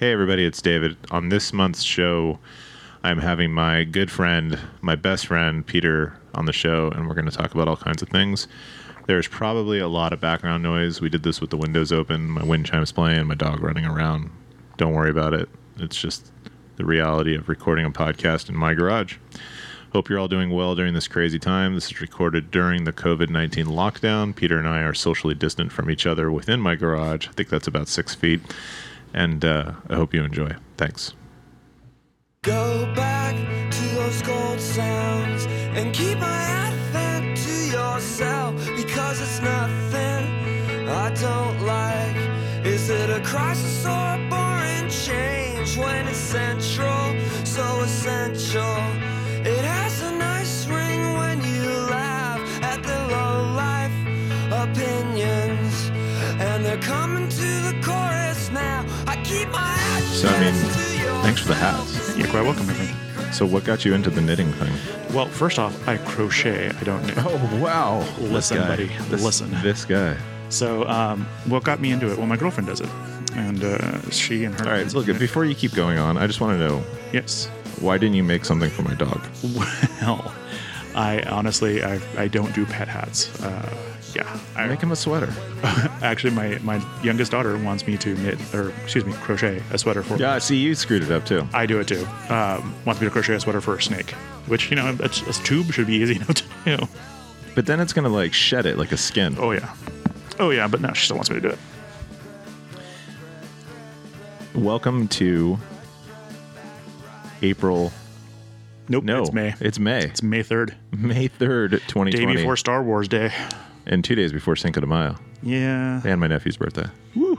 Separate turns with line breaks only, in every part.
Hey, everybody, it's David. On this month's show, I'm having my good friend, my best friend, Peter, on the show, and we're going to talk about all kinds of things. There's probably a lot of background noise. We did this with the windows open, my wind chimes playing, my dog running around. Don't worry about it. It's just the reality of recording a podcast in my garage. Hope you're all doing well during this crazy time. This is recorded during the COVID 19 lockdown. Peter and I are socially distant from each other within my garage. I think that's about six feet. And uh, I hope you enjoy. Thanks.
Go back to those gold sounds and keep my advent to yourself because it's nothing I don't like. Is it a crisis or a boring change when it's central, so essential?
So, I mean, thanks for the hats.
You're quite welcome, I think.
So, what got you into the knitting thing?
Well, first off, I crochet. I don't know.
Oh, wow.
Listen, buddy,
This,
listen.
This guy.
So, um, what got me into it? Well, my girlfriend does it, and uh, she and her.
All right, look, before you keep going on, I just want to know
Yes.
why didn't you make something for my dog?
Well, I honestly, I, I don't do pet hats. Uh, yeah. I,
Make him a sweater.
actually, my, my youngest daughter wants me to knit, or excuse me, crochet a sweater for.
Yeah, see, you screwed it up too.
I do it too. Um, wants me to crochet a sweater for a snake, which you know, a, a tube should be easy enough to do.
But then it's going to like shed it like a skin.
Oh yeah. Oh yeah, but no, she still wants me to do it.
Welcome to April.
Nope.
No,
It's May.
It's May.
It's May third,
May 3rd, 2020.
day before Star Wars Day.
And two days before Cinco de Mayo.
Yeah.
And my nephew's birthday.
Woo.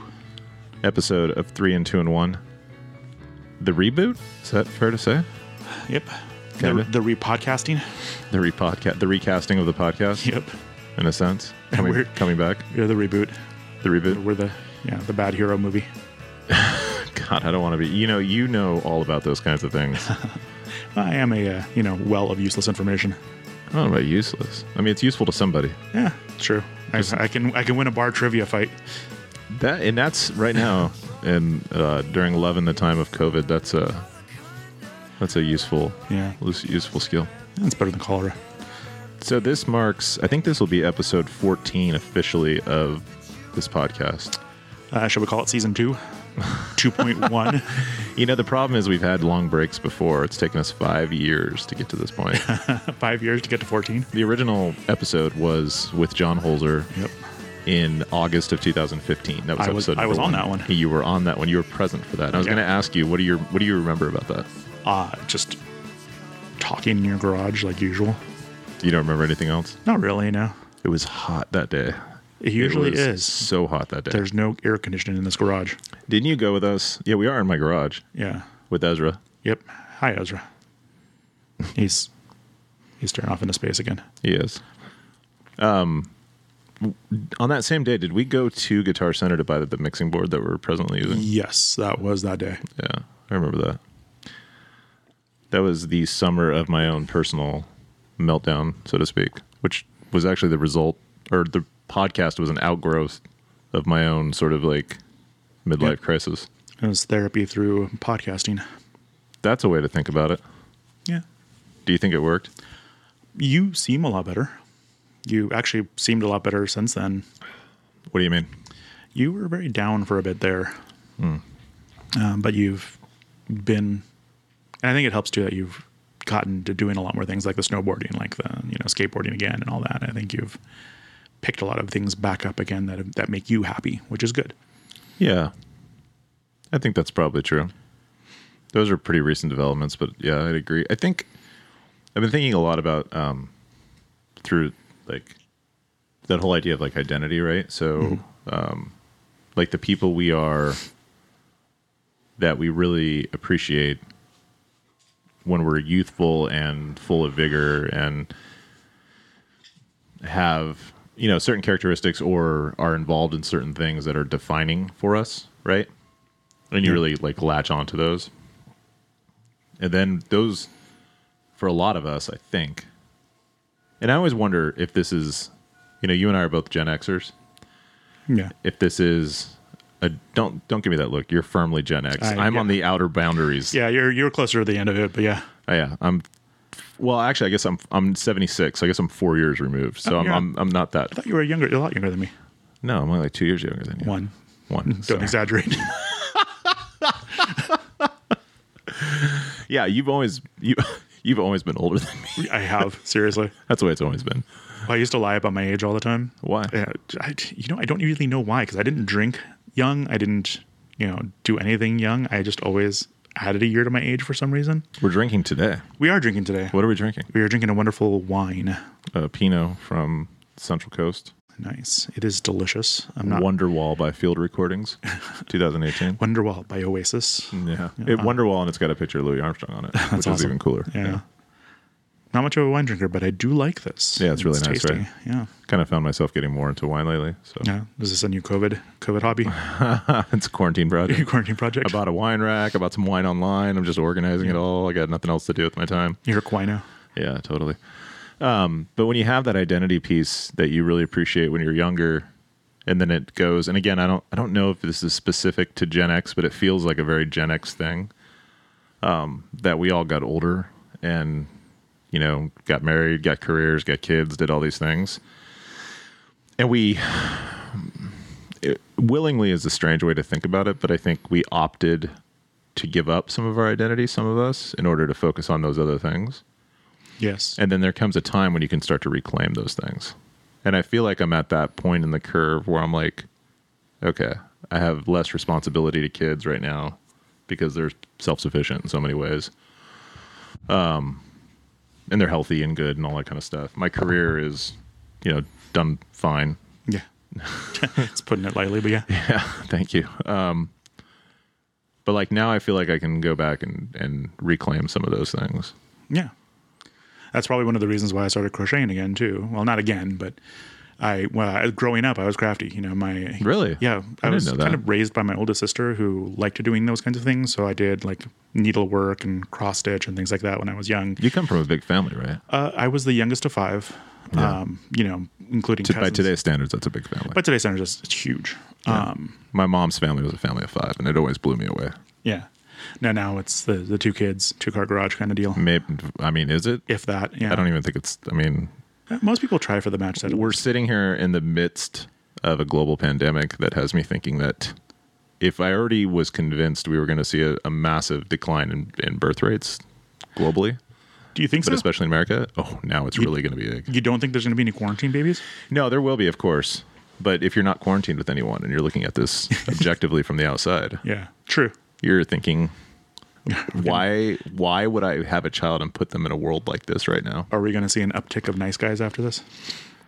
Episode of 3 and 2 and 1. The reboot? Is that fair to say?
Yep.
Kinda.
The, the repodcasting.
The repodcast, the recasting of the podcast,
Yep.
in a sense.
And
Coming,
we're-
coming back.
You're the reboot.
The reboot.
We're the yeah the bad hero movie.
God, I don't want to be. You know, you know all about those kinds of things.
I am a uh, you know well of useless information.
I don't know about useless. I mean, it's useful to somebody.
Yeah, true. I, I can I can win a bar trivia fight.
That and that's right now, and uh, during eleven, the time of COVID, that's a that's a useful,
Yeah,
use- useful skill.
it's better than cholera.
So this marks, I think this will be episode fourteen officially of this podcast.
Uh, shall we call it season two? Two point one.
You know, the problem is we've had long breaks before. It's taken us five years to get to this point.
Five years to get to fourteen.
the original episode was with John Holzer
Yep.
in August of 2015. That was
I was-
episode.
I was on that one.
You were on that one. You were present for that. And I was
Yeah.
going to ask you, what do you what do you remember about that?
Uh just talking in your garage like usual.
You don't remember anything else?
Not really. No.
It was hot that day.
It usually
was
is.
so hot that day.
There's no air conditioning in this garage.
Didn't you go with us? Yeah, we are in my garage
Yeah.
with Ezra.
Yep. Hi, Ezra. He's he's staring off into space again.
He is. Um, on that same day, did we go to Guitar Center to buy the, the mixing board that we're presently using?
Yes, that was that day.
Yeah, I remember that. That was the summer of my own personal meltdown, so to speak, which was actually the result, or the podcast was an outgrowth of my own sort of like midlife
Yep.
crisis.
It was therapy through podcasting.
That's a way to think about it.
Yeah.
Do you think it worked?
You seem a lot better. You actually seemed a lot better since then.
What do you mean?
You were very down for a bit there. Um, but you've been, and I think it helps too that you've gotten to doing a lot more things like the snowboarding, like the, you know, skateboarding again and all that. I think you've picked a lot of things back up again that, that make you happy, which is good.
Yeah. I think that's probably true. Those are pretty recent developments, but yeah, I'd agree. I think I've been thinking a lot about um through like that whole idea of like identity, right? So um like the people we are that we really appreciate when we're youthful and full of vigor and have you know certain characteristics or are involved in certain things that are defining for us right and you
Yeah.
really like latch onto those and then those for a lot of us i think and i always wonder if this is you know you and i are both gen xers
Yeah.
if this is a don't don't give me that look. You're firmly Gen X.
I-
I'm
yeah.
on the outer boundaries.
Yeah, you're you're closer to the end of it, but yeah.
Oh, yeah. I'm. Well, actually, I guess I'm I'm 76. So I guess I'm four years removed. So
Oh,
I'm, I'm I'm not that.
I thought you were younger, a lot younger than me.
No, I'm only like two years younger than you.
One.
One.
Don't exaggerate.
Yeah, you've always you you've always been older than me.
I have seriously.
That's the way it's always been.
I used to lie about my age all the time.
Why?
Yeah, I, you know, I don't really know why because I didn't drink young. I didn't, you know, do anything young. I just always added a year to my age for some reason.
We're drinking today.
We are drinking today.
What are we drinking?
We are drinking a wonderful wine.
Uh, Pinot from Central Coast.
Nice. It is delicious. I'm not
Wonderwall by Field Recordings, 2018.
Wonderwall by Oasis.
Yeah, it Wonderwall, and it's got a picture of Louis Armstrong on it, which is even cooler.
Yeah. Not much of a wine drinker, but I do like this.
Yeah, it's really nice, right?
Yeah.
Kind of found myself getting more into wine lately. So
Yeah. Is this a new COVID COVID hobby?
it's a quarantine project.
Quarantine project?
I bought a wine rack. I bought some wine online. I'm just organizing it all. I got nothing else to do with my time.
You're a quino.
Yeah, totally. Um, but when you have that identity piece that you really appreciate when you're younger, and then it goes, and again, I don't, I don't know if this is specific to Gen X, but it feels like a very Gen X thing. Um, that we all got older and, you know, got married, got careers, got kids, did all these things, and we. It, willingly is a strange way to think about it, but I think we opted to give up some of our identity, some of us, in order to focus on those other things.
Yes.
And then there comes a time when you can start to reclaim those things. And I feel like I'm at that point in the curve where I'm like, okay, I have less responsibility to kids right now because they're self sufficient in so many ways. Um, and they're healthy and good and all that kind of stuff. My career is, you know, done fine.
yeah. it's putting it lightly, but yeah.
Yeah, thank you. Um, but like now I feel like I can go back and, and reclaim some of those things.
Yeah. That's probably one of the reasons why I started crocheting again too. Well, not again, but I well, growing up, I was crafty. You know, my
Really?
yeah, I,
I
was kind of raised by my oldest sister who liked doing those kinds of things. So I did like needlework and cross stitch and things like that when I was young.
You come from a big family, right?
Uh, I was the youngest of five. Um, you know, including
To, by today's standards, that's a big family.
But today's standards, it's, huge. Um,
My mom's family was a family of five, and it always blew me away.
yeah. Now, now it's the the two kids, two car garage kind of deal.
Maybe, I mean, is it?
If that, yeah.
I don't even think it's. I mean, Uh,
most people try for the match set.
we're sitting here in the midst of a global pandemic that has me thinking that if I already was convinced we were going to see a, a massive decline in, in birth rates globally,
Do you think
but
so?
especially in America, oh, now it's really going to be big.
You don't think there's going to be any quarantine babies?
No, there will be, of course. But if you're not quarantined with anyone and you're looking at this objectively from the outside,
Yeah, true.
you're thinking, why why would I have a child and put them in a world like this right now?
Are we going to see an uptick of nice guys after this?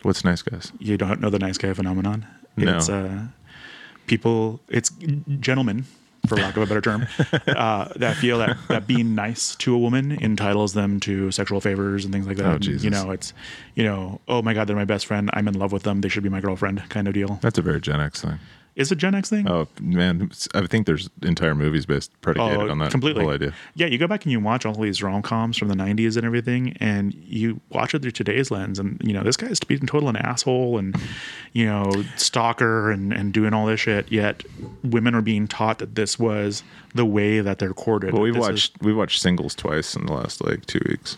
What's nice, guys?
You don't know the nice guy phenomenon.
No.
It's uh, people, it's gentlemen, for lack of a better term, uh, that feel that, that being nice to a woman entitles them to sexual favors and things like that.
Oh,
And,
Jesus.
You know, it's, you know, oh my God, they're my best friend. I'm in love with them. They should be my girlfriend kind of deal.
That's a very Gen X thing.
Is it Gen X thing?
Oh man, I think there's entire movies based predicated oh, on that
Oh, completely.
whole idea.
Yeah, you go back and you watch all these rom coms from the '90s and everything, and you watch it through today's lens, and you know this guy guy's being total an asshole, and you know stalker, and and doing all this shit. Yet women are being taught that this was the way that they're courted.
Well, we've
this is-
watched we've watched Singles twice in the last like two weeks,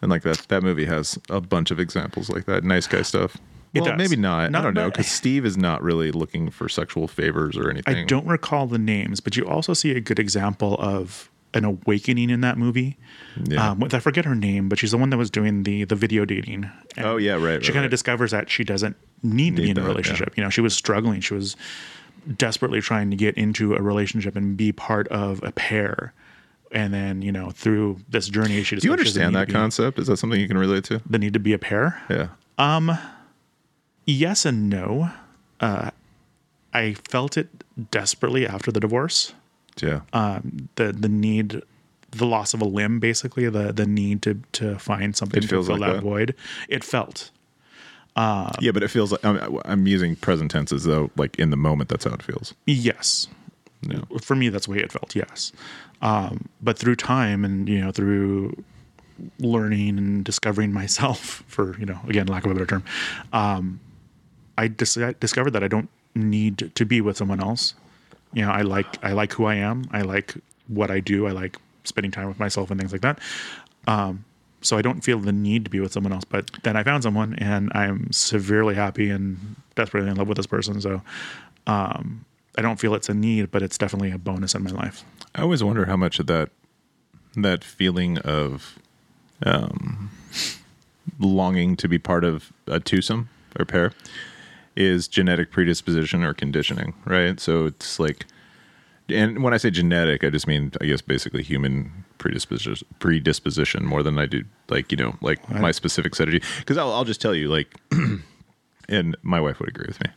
and like that that movie has a bunch of examples like that. Nice guy stuff.
It
Well,
does.
maybe not.
Not-
I don't know because Steve is not really looking for sexual favors or anything.
I don't recall the names, but you also see a good example of an awakening in that movie.
Yeah.
Um, with- I forget her name, but she's the one that was doing the the video dating. And
Oh, yeah, right,
She
right,
kind
right.
of discovers that she doesn't need to be
Need
in a
that, yeah.
relationship. You know, she was struggling. She was desperately trying to get into a relationship and be part of a pair. And then, you know, through this journey, she
Do you
discovers she doesn't
understand that
to be-
concept? Is that something you can relate to?
The need to be a pair.
Yeah.
Yes and no. Uh, I felt it desperately after the divorce.
Yeah.
um, the the need, the loss of a limb, basically the the need to to find something
It
to
feels
fill
like
that,
that?
void. It felt
yeah, but it feels like I'm, I'm using present tense as though like in the moment that's how it feels.
yes. For me, that's the way it felt. Yes, um, but through time and you know through learning and discovering myself, for you know again lack of a better term, um, I dis- discovered that I don't need to be with someone else. You know, I like I like who I am. I like what I do. I like spending time with myself and things like that. Um, so I don't feel the need to be with someone else. But then I found someone, and I'm severely happy and desperately in love with this person. So um, I don't feel it's a need, but it's definitely a bonus in my life.
I always wonder how much of that that feeling of um, longing to be part of a twosome or pair is genetic predisposition or conditioning, right? So it's like, and when I say genetic, I just mean, I guess, basically human predisposition, predisposition more than I do, like, you know, like my specific strategy. Because I'll, I'll just tell you, like, and my wife would agree with me,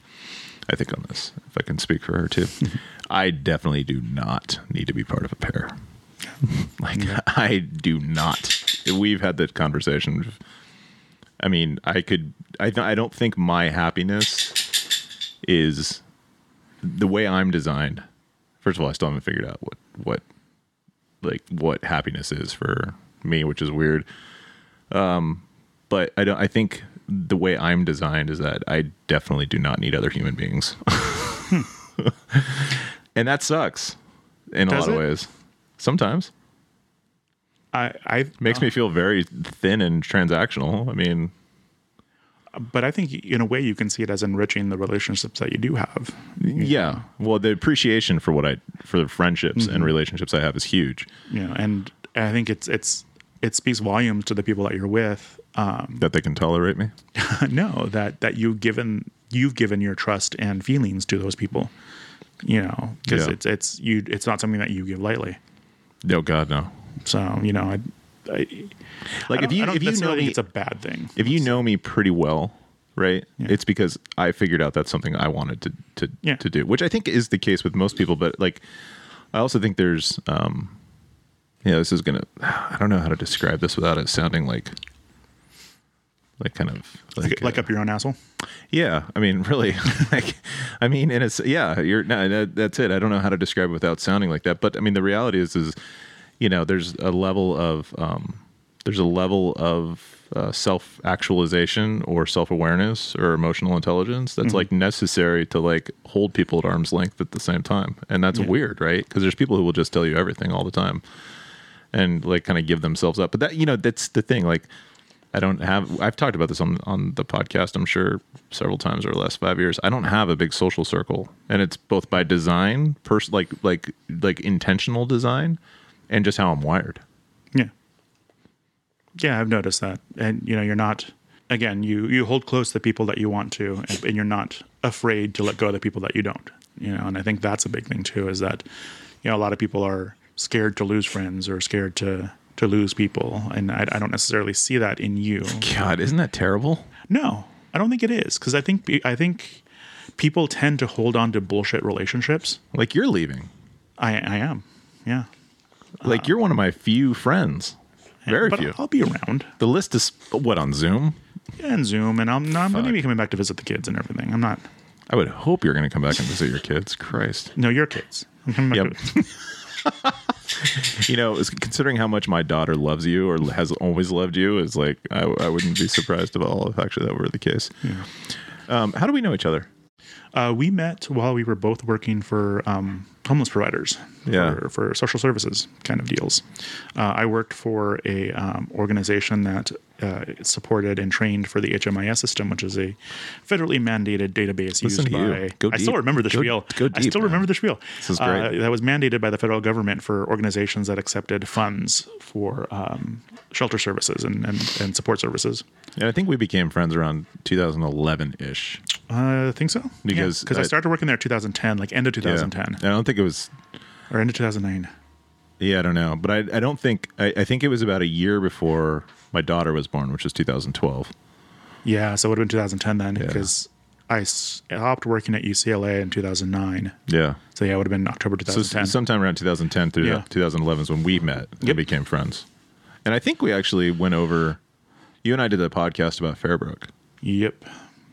I think, on this, if I can speak for her too. I definitely do not need to be part of a pair. like, I do not. We've had that conversation. I mean, I could. I th- I don't think my happiness is the way I'm designed. First of all, I still haven't figured out what what like what happiness is for me, which is weird. Um, but I don't. I think the way I'm designed is that I definitely do not need other human beings, and that sucks in
Does
a lot
it?
of ways. Sometimes
I, I
makes me feel very thin and transactional. I mean,
but I think in a way you can see it as enriching the relationships that you do have.
Yeah. Well, the appreciation for what I for the friendships
Mm-hmm.
and relationships I have is huge.
Yeah, and I think it's it's it speaks volumes to the people that you're with. Um,
That they can tolerate me.
no, that that you've given you've given your trust and feelings to those people. You know, because
Yeah.
it's it's you it's not something that you give lightly.
No, God, no.
So you know, I, I
Like
I
if you if you know me,
it's a bad thing.
if you know me pretty well, right?
Yeah.
It's because I figured out that's something I wanted to to
Yeah.
to do, which I think is the case with most people. But like, I also think there's, um, yeah, this is gonna. I don't know how to describe this without it sounding like, like kind of
like, like
uh,
up your own asshole.
Yeah, I mean, really, like, I mean, and it's yeah, you're no, that, that's it. I don't know how to describe it without sounding like that, but I mean, the reality is, is you know, there's a level of um, there's a level of uh, self actualization or self awareness or emotional intelligence that's like necessary to like hold people at arm's length at the same time, and that's weird, right? Because there's people who will just tell you everything all the time and like kind of give themselves up. But that you know that's the thing. Like I don't have. I've talked about this on on the podcast. I'm sure several times over the last five years. I don't have a big social circle, and it's both by design, pers- like like like intentional design, and just how I'm wired.
Yeah. Yeah, I've noticed that. And you know, you're not again, you you hold close the people that you want to and, and you're not afraid to let go of the people that you don't. You know, and I think that's a big thing too is that you know, a lot of people are scared to lose friends or scared to to lose people and I, I don't necessarily see that in you.
God, isn't that terrible?
No, I don't think it is because I think I think people tend to hold on to bullshit relationships.
Like you're leaving.
I I am. Yeah.
Like you're one of my few friends. Very few.
I'll be around.
The list is what on Zoom.
Yeah, and Zoom, and I'm, I'm going to be coming back to visit the kids and everything. I'm not.
I would hope you're going to come back and visit your kids. Christ.
No, your kids. I'm coming back.
Yep. You know, considering how much my daughter loves you or has always loved you, is like I, I wouldn't be surprised at all if actually that were the case. Um, how do we know each other?
uh, we met while we were both working for um, homeless providers.
Yeah.
For, for social services kind of deals. Uh, I worked for a um, organization that uh, supported and trained for the HMIS system, which is a federally mandated database
Listen
used
to you.
by.
Go
I still remember the
Go-
spiel.
go
I
deep,
still
man.
remember the spiel.
This is great.
Uh, that was mandated by the federal government for organizations that accepted funds for um, shelter services and, and, and support services.
And I think we became friends around 2011 ish.
Uh, I think so.
Because
because I,
I-
started working there 2010, like end of 2010
I don't think it was.
or end of 2009.
Yeah, I don't know, but I, I don't think I, I think it was about a year before my daughter was born, which was 2012.
Yeah, so it would have been 2010 then because I stopped working at UCLA in 2009.
Yeah,
So yeah, it would have been October 2010.
s- sometime around 2010 through
Yeah.
2011 is when we met and
Yep.
became friends. And I think we actually went over. You and I did a podcast about Fairbrook.
yep,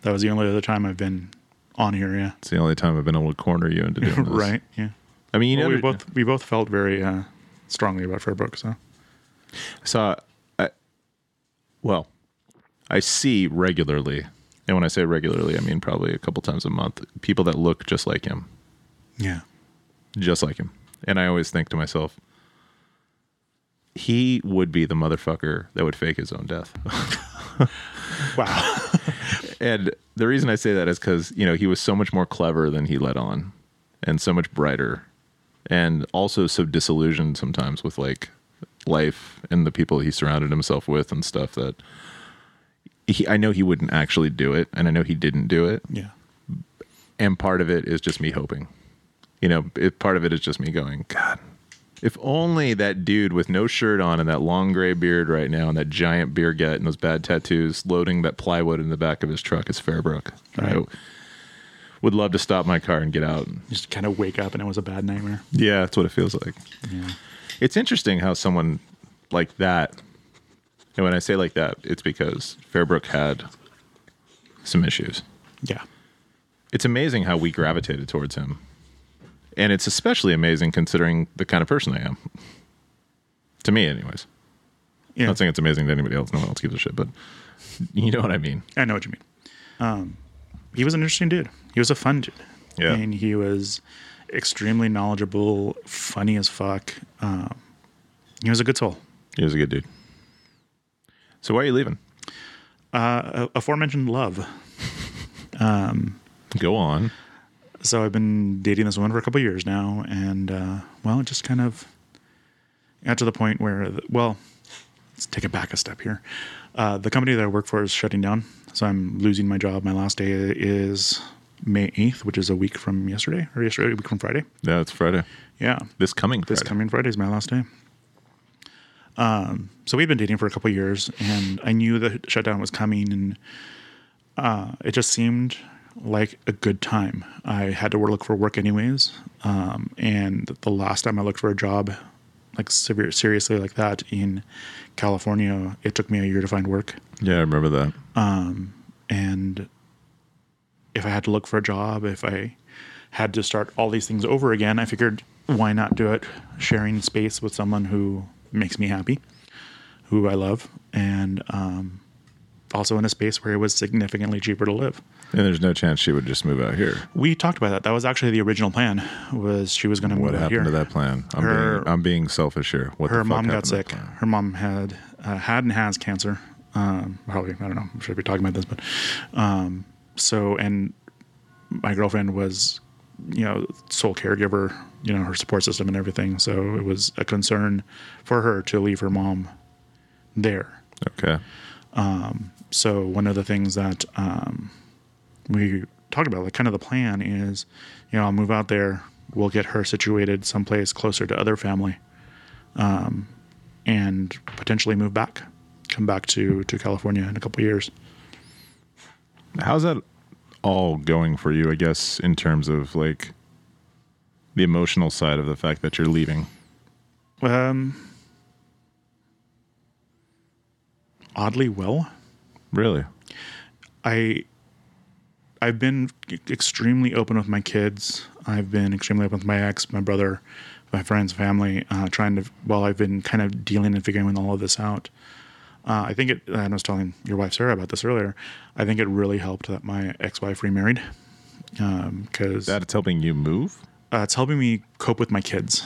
that was the only other time I've been on here. Yeah,
It's the only time I've been able to corner you into doing this.
right. Yeah,
I mean, you
well,
know,
we both we both felt very uh, strongly about Fairbrook. So
saw I, well i see regularly And when I say regularly, I mean probably a couple times a month. People that look just like him,
Yeah.
just like him. And I always think to myself, he would be the motherfucker that would fake his own death.
Wow.
and the reason I say that is because you know he was so much more clever than he let on, and so much brighter, and also so disillusioned sometimes with like life and the people he surrounded himself with and stuff that he, I know he wouldn't actually do it, and I know he didn't do it,
yeah.
and part of it is just me hoping, you know, it, part of it is just me going, God. If only that dude with no shirt on and that long gray beard right now and that giant beer gut and those bad tattoos loading that plywood in the back of his truck is Fairbrook. I would love to stop my car and get out.
Just kind of wake up and it was a bad nightmare.
Yeah, that's what it feels like.
Yeah.
It's interesting how someone like that, and when I say like that, it's because Fairbrook had some issues.
Yeah.
It's amazing how we gravitated towards him. And it's especially amazing considering the kind of person I am. To me, anyways.
Yeah.
Not saying it's amazing to anybody else. No one else gives a shit, but you know what I mean.
I know what you mean. Um, he was an interesting dude. He was a fun dude.
Yeah.
And he was extremely knowledgeable, funny as fuck. Um, he was a good soul.
He was a good dude. So why are you leaving?
Uh, aforementioned love.
um, Go on.
So I've been dating this woman for a couple years now, and uh, well, it just kind of got to the point where, the, well, let's take it back a step here. Uh, the company that I work for is shutting down, so I'm losing my job. My last day is May 8th, which is a week from yesterday, or yesterday, a week from Friday.
Yeah, it's Friday.
Yeah,
This coming Friday.
this coming Friday is my last day. Um, so we've been dating for a couple years, and I knew the shutdown was coming, and uh, it just seemed like a good time. I had to look for work anyways, um, and the last time I looked for a job, like severe, seriously like that in California, it took me a year to find work.
Yeah, I remember that.
Um, And if I had to look for a job, if I had to start all these things over again, I figured why not do it sharing space with someone who makes me happy, who I love, and um, also in a space where it was significantly cheaper to live.
And there's no chance she would just move out here.
We talked about that. That was actually the original plan. Was she was going to move
What
out
happened
here?
to that plan? I'm,
Her-
being, I'm being selfish here. What the
her mom got
happened
sick. Her mom had uh, had and has cancer. Um, probably I don't know. I'm sure we talking about this, but um, so and my girlfriend was you know sole caregiver. You know her support system and everything. So it was a concern for her to leave her mom there.
Okay.
So one of the things that um, we talked about, like kind of the plan is, you know, I'll move out there. We'll get her situated someplace closer to other family, um, and potentially move back, come back to to California in a couple years.
How's that all going for you, I guess, in terms of like the emotional side of the fact that you're leaving?
Um, oddly well.
Really?
I I've been extremely open with my kids. I've been extremely open with my ex, my brother, my friends, family, uh, trying to while I've been kind of dealing and figuring all of this out. Uh, I think it. And I was telling your wife Sarah about this earlier. I think it really helped that my ex-wife remarried because
That it's helping you move?
uh, it's helping me cope with my kids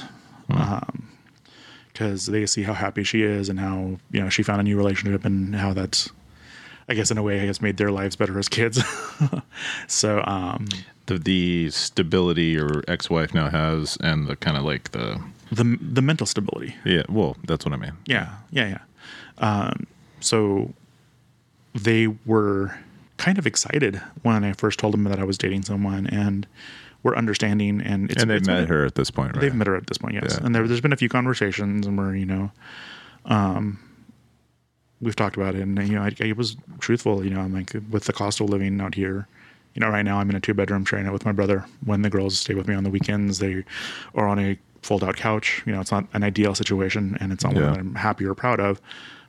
because they see how happy she is and how you know she found a new relationship and how that's i guess in a way has made their lives better as kids so um
The, the stability your ex-wife now has and the kind of like the
the the mental stability
yeah well that's what i mean
yeah yeah yeah um so they were kind of excited when i first told them that i was dating someone and were understanding and it's
and they've
it's
met
been-
her at this point right
They've met her at this point, yes.
Yeah.
And there, there's been a few conversations, and where you know, um, we've talked about it, and you know, I, I was truthful. You know, I'm like with the cost of living out here. You know, right now I'm in a two bedroom sharing it with my brother. When the girls stay with me on the weekends, they are on a fold out couch. You know, it's not an ideal situation, and it's not one that I'm happy or proud of.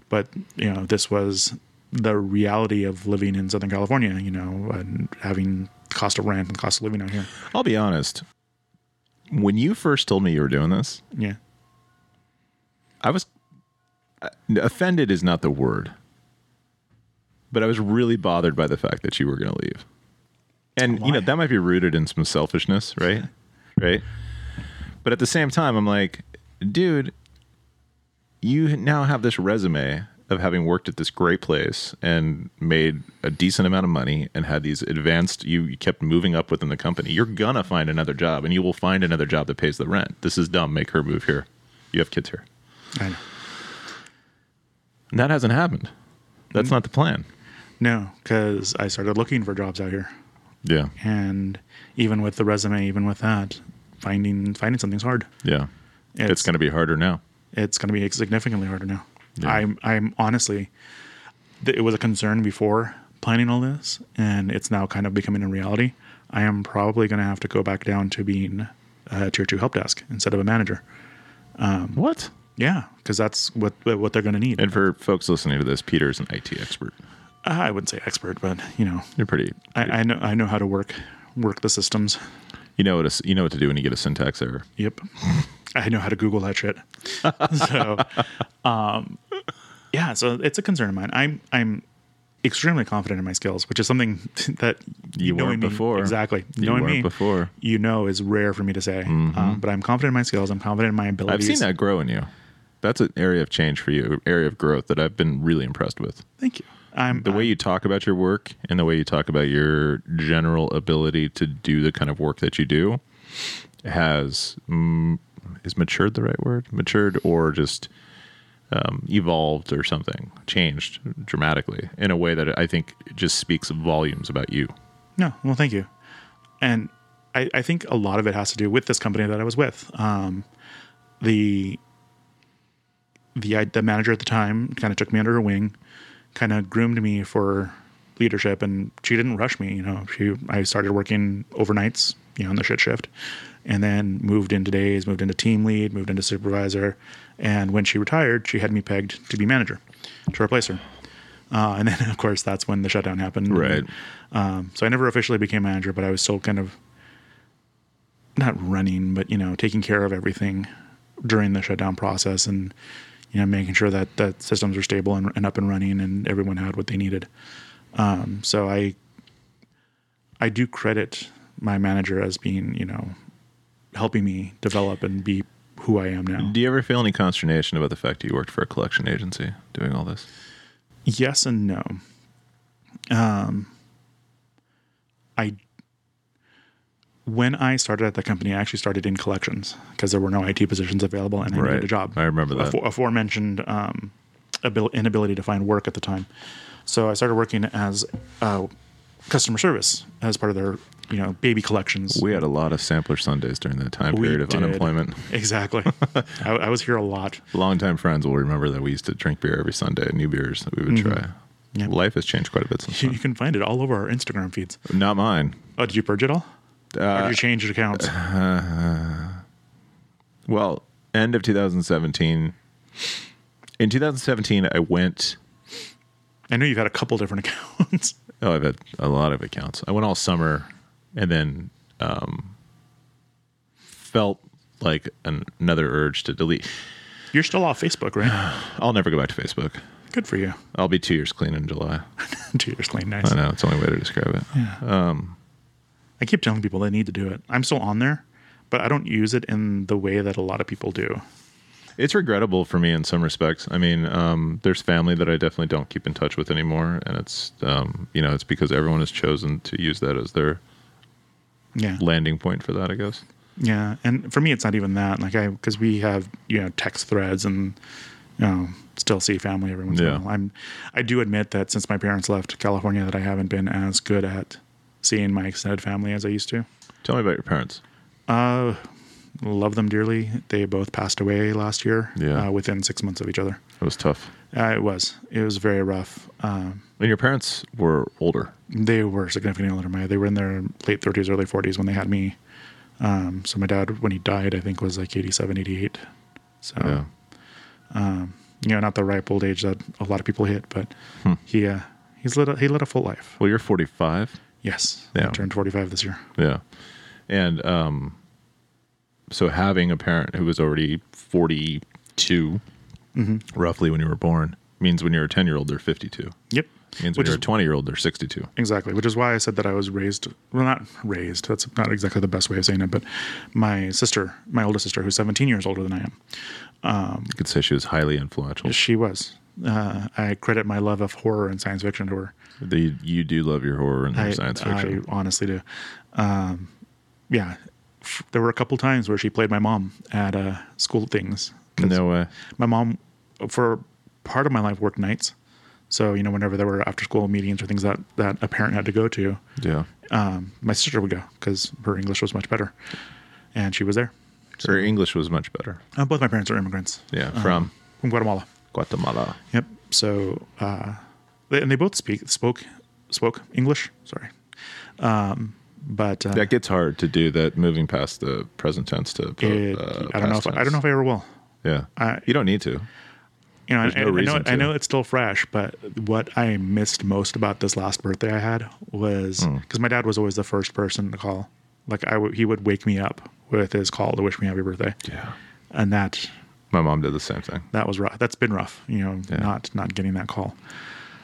But you know, this was the reality of living in Southern California. You know, and having the cost of rent and the cost of living out here.
i'll be honest when you first told me you were doing this
Yeah,
i was uh, offended is not the word but I was really bothered by the fact that you were going to leave. And you know that might be rooted in some selfishness, right? right. But at the same time, I'm like, dude, you now have this resume of having worked at this great place and made a decent amount of money and had these advanced you, you kept moving up within the company. You're gonna find another job and you will find another job that pays the rent. This is dumb. Make her move here. You have kids here.
I know.
and that hasn't happened. That's mm-hmm. not the plan.
No, because I started looking for jobs out here,
yeah.
And even with the resume, even with that, finding finding something's hard.
yeah. It's,
It's-
gonna be harder now
It's going to be significantly harder now.
Yeah.
I'm I'm honestly, th- it was a concern before planning all this, and it's now kind of becoming a reality. I am probably going to have to go back down to being a tier two help desk instead of a manager.
Um, what
Yeah, because that's what what they're going to need.
and for folks listening to this Peter is an it expert uh,
I wouldn't say expert, but you know,
you're pretty
I, I know I know how to work work the systems.
you know what to, you know what to do when you get a syntax error
Yep. I know how to Google that shit. so, um, yeah, so it's a concern of mine. I'm, I'm extremely confident in my skills, which is something that
You weren't
me-
before.
Exactly.
You
knowing
weren't
me
before. Mm-hmm.
you know, is rare for me to say. Um, but I'm confident in my skills. I'm confident in my abilities.
I've seen that grow in you. That's an area of change for you, area of growth that I've been really impressed with.
Thank you. I'm
The way you talk about your work and the way you talk about your general ability to do the kind of work that you do has mm, is matured the right word? Matured or just um, evolved or something, changed dramatically in a way that I think just speaks volumes about you.
No, well, thank you. And I, I think a lot of it has to do with this company that I was with. Um, the the the manager at the time kind of took me under her wing, kind of groomed me for leadership, and she didn't rush me. You know, she I started working overnights, you know, on the shit shift, and then moved into days, moved into team lead, moved into supervisor, and when she retired, she had me pegged to be manager to replace her. Uh, and then, of course, that's when the shutdown happened.
Right.
Um, so I never officially became manager, but I was still kind of not running, but you know, taking care of everything during the shutdown process, and you know, making sure that that systems were stable and, and up and running, and everyone had what they needed. Um, so I I do credit my manager as being, you know, helping me develop and be who I am now.
Do you ever feel any consternation about the fact that you worked for a collection agency doing all this?
Yes and no. Um, I when I started at the company, I actually started in collections because there were no IT positions available, and I
Right.
needed a job.
I remember that.
Afore, aforementioned um, abil- inability to find work at the time, so I started working as uh, customer service as part of their you know baby collections.
We had a lot of sampler Sundays during that time
We
period of
did.
unemployment.
Exactly. I, I was here a lot.
Longtime friends will remember that we used to drink beer every Sunday, new beers that we would try.
Mm-hmm. Yep.
Life has changed quite a bit since
You, you can find it all over our Instagram feeds.
Not mine.
Oh, did you purge it all? or
Uh,
did you change your accounts?
Well, end of 2017. In 2017, I went.
I know you've had a couple different accounts.
Oh, I've had a lot of accounts. I went all summer, and then um, felt like an, another urge to delete.
You're still off Facebook, right?
I'll never go back to Facebook.
Good for you.
I'll be two years clean in July.
Two years clean, nice.
I know it's the only way to describe it. Yeah.
I keep telling people they need to do it. I'm still on there, but I don't use it in the way that a lot of people do.
It's regrettable for me in some respects. I mean, um, there's family that I definitely don't keep in touch with anymore, and it's um, you know it's because everyone has chosen to use that as their
Yeah.
landing point for that. I guess.
Yeah. And for me, it's not even that. Like, I, because we have, you know, text threads and, you know, still see family every once in a while. I'm, I do admit that since my parents left California, that I haven't been as good at seeing my extended family as I used to.
Tell me about your parents.
Uh, love them dearly. They both passed away last year.
Yeah.
Uh, within six months of each other.
It was tough.
Uh, it was. It was very rough. Um,
And your parents were older.
they were significantly older. than me. They were in their late 30s, early 40s when they had me. Um, so my dad, when he died, I think was like 87, 88. So,
Yeah.
you know, not the ripe old age that a lot of people hit, but
Hmm.
he, uh, he's lit a, he led a full life.
Well, you're 45.
Yes.
Yeah.
I turned 45 this year.
Yeah. And um, so having a parent who was already 42, roughly when you were born, means when you're a 10 year old, they're 52.
Yep.
It means
Which
when you're
is-
a 20 year old, they're 62.
Exactly, which is why I said that I was raised. Well, not raised. That's not exactly the best way of saying it. But my sister, my oldest sister, who's 17 years older than I am, Um,
You could say she was highly influential.
she was. Uh, I credit my love of horror and science fiction to her.
The, you do love your horror and your
I,
science fiction.
I honestly do. Um, yeah, F- there were a couple times where she played my mom at uh, school things.
no way.
My mom, for part of my life, worked nights. So you know, whenever there were after school meetings or things that that a parent had to go to,
Yeah.
um, my sister would go because her English was much better, and she was there.
Her English was much better.
Uh, both my parents are immigrants
Yeah. From
from Guatemala.
Guatemala.
Yep. So, uh, they, and they both speak spoke spoke English. Sorry, um, but uh,
That gets hard to do that moving past the present tense to
it,
uh,
I don't know. If, I don't know if I ever will.
Yeah.
I-
you don't need to.
You know, I,
no
I know I know it's still fresh, but what I missed most about this last birthday I had was
Hmm.
because my dad was always the first person to call. Like I, w- he would wake me up with his call to wish me happy birthday,
Yeah.
and that
My mom did the same thing.
that was rough. That's been rough, you know,
Yeah.
not not getting that call.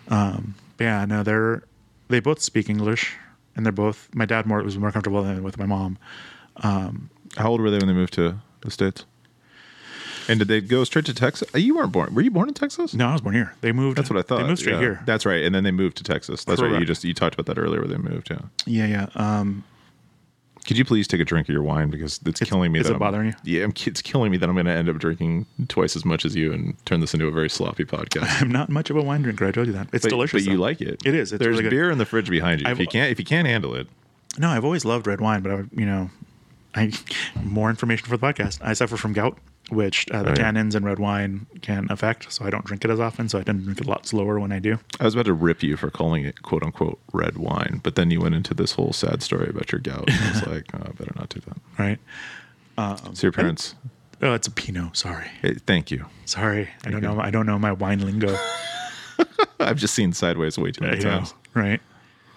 Um, but yeah, no, they're they both speak English, and they're both. My dad more was more comfortable than with my mom.
How old were they when they moved to the States? And did they go straight to Texas? Uh, You weren't born. Were you born in Texas?
No, I was born here. They moved.
That's what I thought.
They moved straight
yeah.
here.
That's right. And then they moved to Texas. That's right. You just you talked about that earlier where they moved. Yeah.
yeah, yeah. Um,
Could you please take a drink of your wine because it's, killing me.
is
that
it
I'm-
bothering you?
Yeah, I'm, it's killing me that I'm going to end up drinking twice as much as you and turn this into a very sloppy podcast.
I'm not much of a wine drinker. I told you that. It's
But,
delicious.
but you like it.
It is. It's
There's
really
beer in the fridge behind you. if
I've-
you can't, if you can't handle it,
No, I've always loved red wine, but I, you know, I more information for the podcast. I suffer from gout, which uh, the
Oh, yeah.
tannins in red wine can affect. So I don't drink it as often. So I tend to drink it a lot slower when I do.
I was about to rip you for calling it "quote unquote" red wine, but then you went into this whole sad story about your gout. And I was like, oh, I better not do that.
Right?
So your parents,
Oh, it's a Pinot. Sorry,
hey, thank you.
sorry. I don't know. I don't know my wine lingo.
I've just seen Sideways way too many
You know,
times.
right?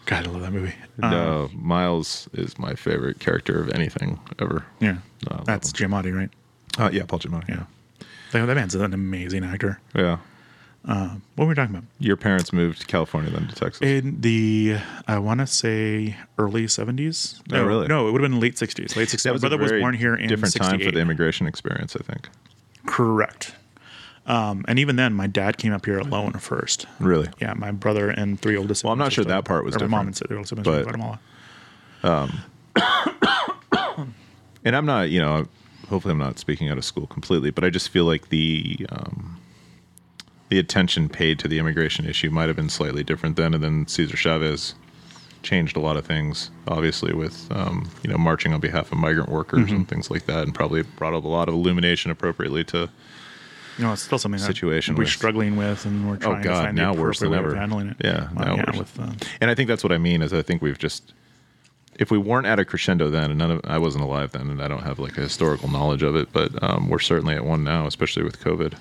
God, I love that movie.
No, Miles is my favorite character of anything ever.
yeah,
No,
that's Giamatti, right?
Uh, yeah, Paul Giamatti.
Yeah, that, that man's an amazing actor.
yeah.
What were we talking about?
Your parents moved to California, then to Texas.
In the, I want to say early seventies.
Oh,
no,
really?
No, it would have been late sixties. Late sixties. My brother was born here in
different time for the immigration experience. I think.
Correct. Um, and even then, my dad came up here alone first.
Really.
Yeah, my brother and three oldest.
Well, I'm not sure that part was
or my mom and
different,
si- their siblings
but-
from Guatemala.
and I'm not, you know, hopefully I'm not speaking out of school completely, but I just feel like the um, the attention paid to the immigration issue might have been slightly different then, and then Cesar Chavez changed a lot of things, obviously with um, you know marching on behalf of migrant workers
Mm-hmm.
and things like that, and probably brought up a lot of illumination appropriately to.
You know, it's still something
Situation
that we're
with-
struggling with, and we're
Oh
trying to
God,
find
now
the
worse than
appropriate
ever.
handling it.
Yeah,
Well,
now
yeah,
worse.
with uh,
And I think that's what I mean is I think we've just if we weren't at a crescendo then, and none of I wasn't alive then, and I don't have like a historical knowledge of it, but um, we're certainly at one now, especially with COVID.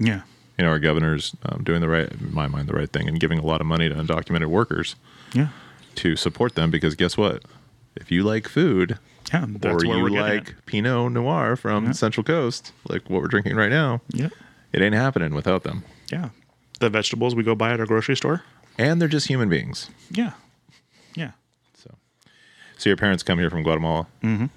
yeah,
You know, our governor's um, doing the right, in my mind, the right thing, and giving a lot of money to undocumented workers
yeah,
to support them because guess what? If you like food,
yeah. That's
or
where
you like
at.
Pinot Noir from
Yeah.
Central Coast, like what we're drinking right now,
Yeah,
it ain't happening without them.
yeah. The vegetables we go buy at our grocery store.
And they're just human beings.
Yeah.
So, your parents come here from Guatemala.
Um,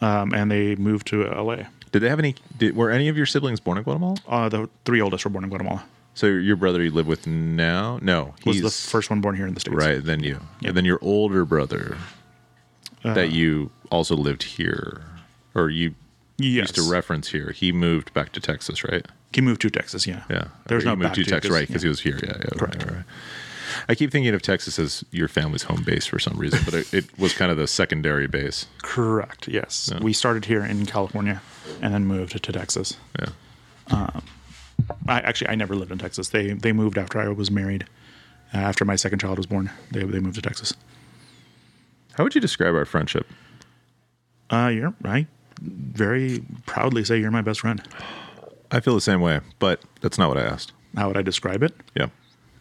and they moved to L.A.
Did they have any? Did, were any of your siblings born in Guatemala?
Uh, the three oldest were born in Guatemala.
So your brother you live with now? No,
He
Was
the first one born here in the states.
right. Then you,
Yep.
and then your older brother
Uh,
that you also lived here, or you
Yes.
used to reference here. He moved back to Texas, right?
He moved to Texas. Yeah.
Yeah,
There's no
moved to Texas, right? Because
yeah.
he was here. Yeah, yeah.
Correct.
Right, right. I keep thinking of Texas as your family's home base for some reason, but it, it was kind of the secondary base.
Correct. Yes.
Yeah.
We started here in California, and then moved to Texas.
Yeah.
I actually I never lived in Texas. They they moved after I was married. Uh, after my second child was born, they they moved to Texas.
How would you describe our friendship?
Uh, you're I very proudly say you're my best friend.
I feel the same way, but that's not what I asked.
How would I describe it?
Yeah.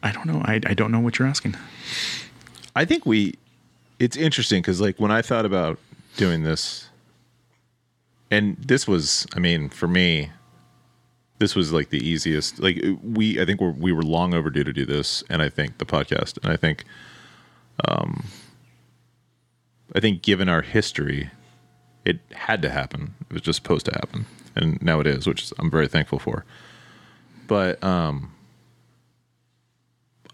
I don't know. I, I don't know what you're asking.
I think we it's interesting because like when I thought about doing this and this was I mean for me this was like the easiest. Like we, I think we're, we were long overdue to do this, and I think the podcast, and I think, um, I think given our history, it had to happen. It was just supposed to happen, and now it is, which I'm very thankful for. But um,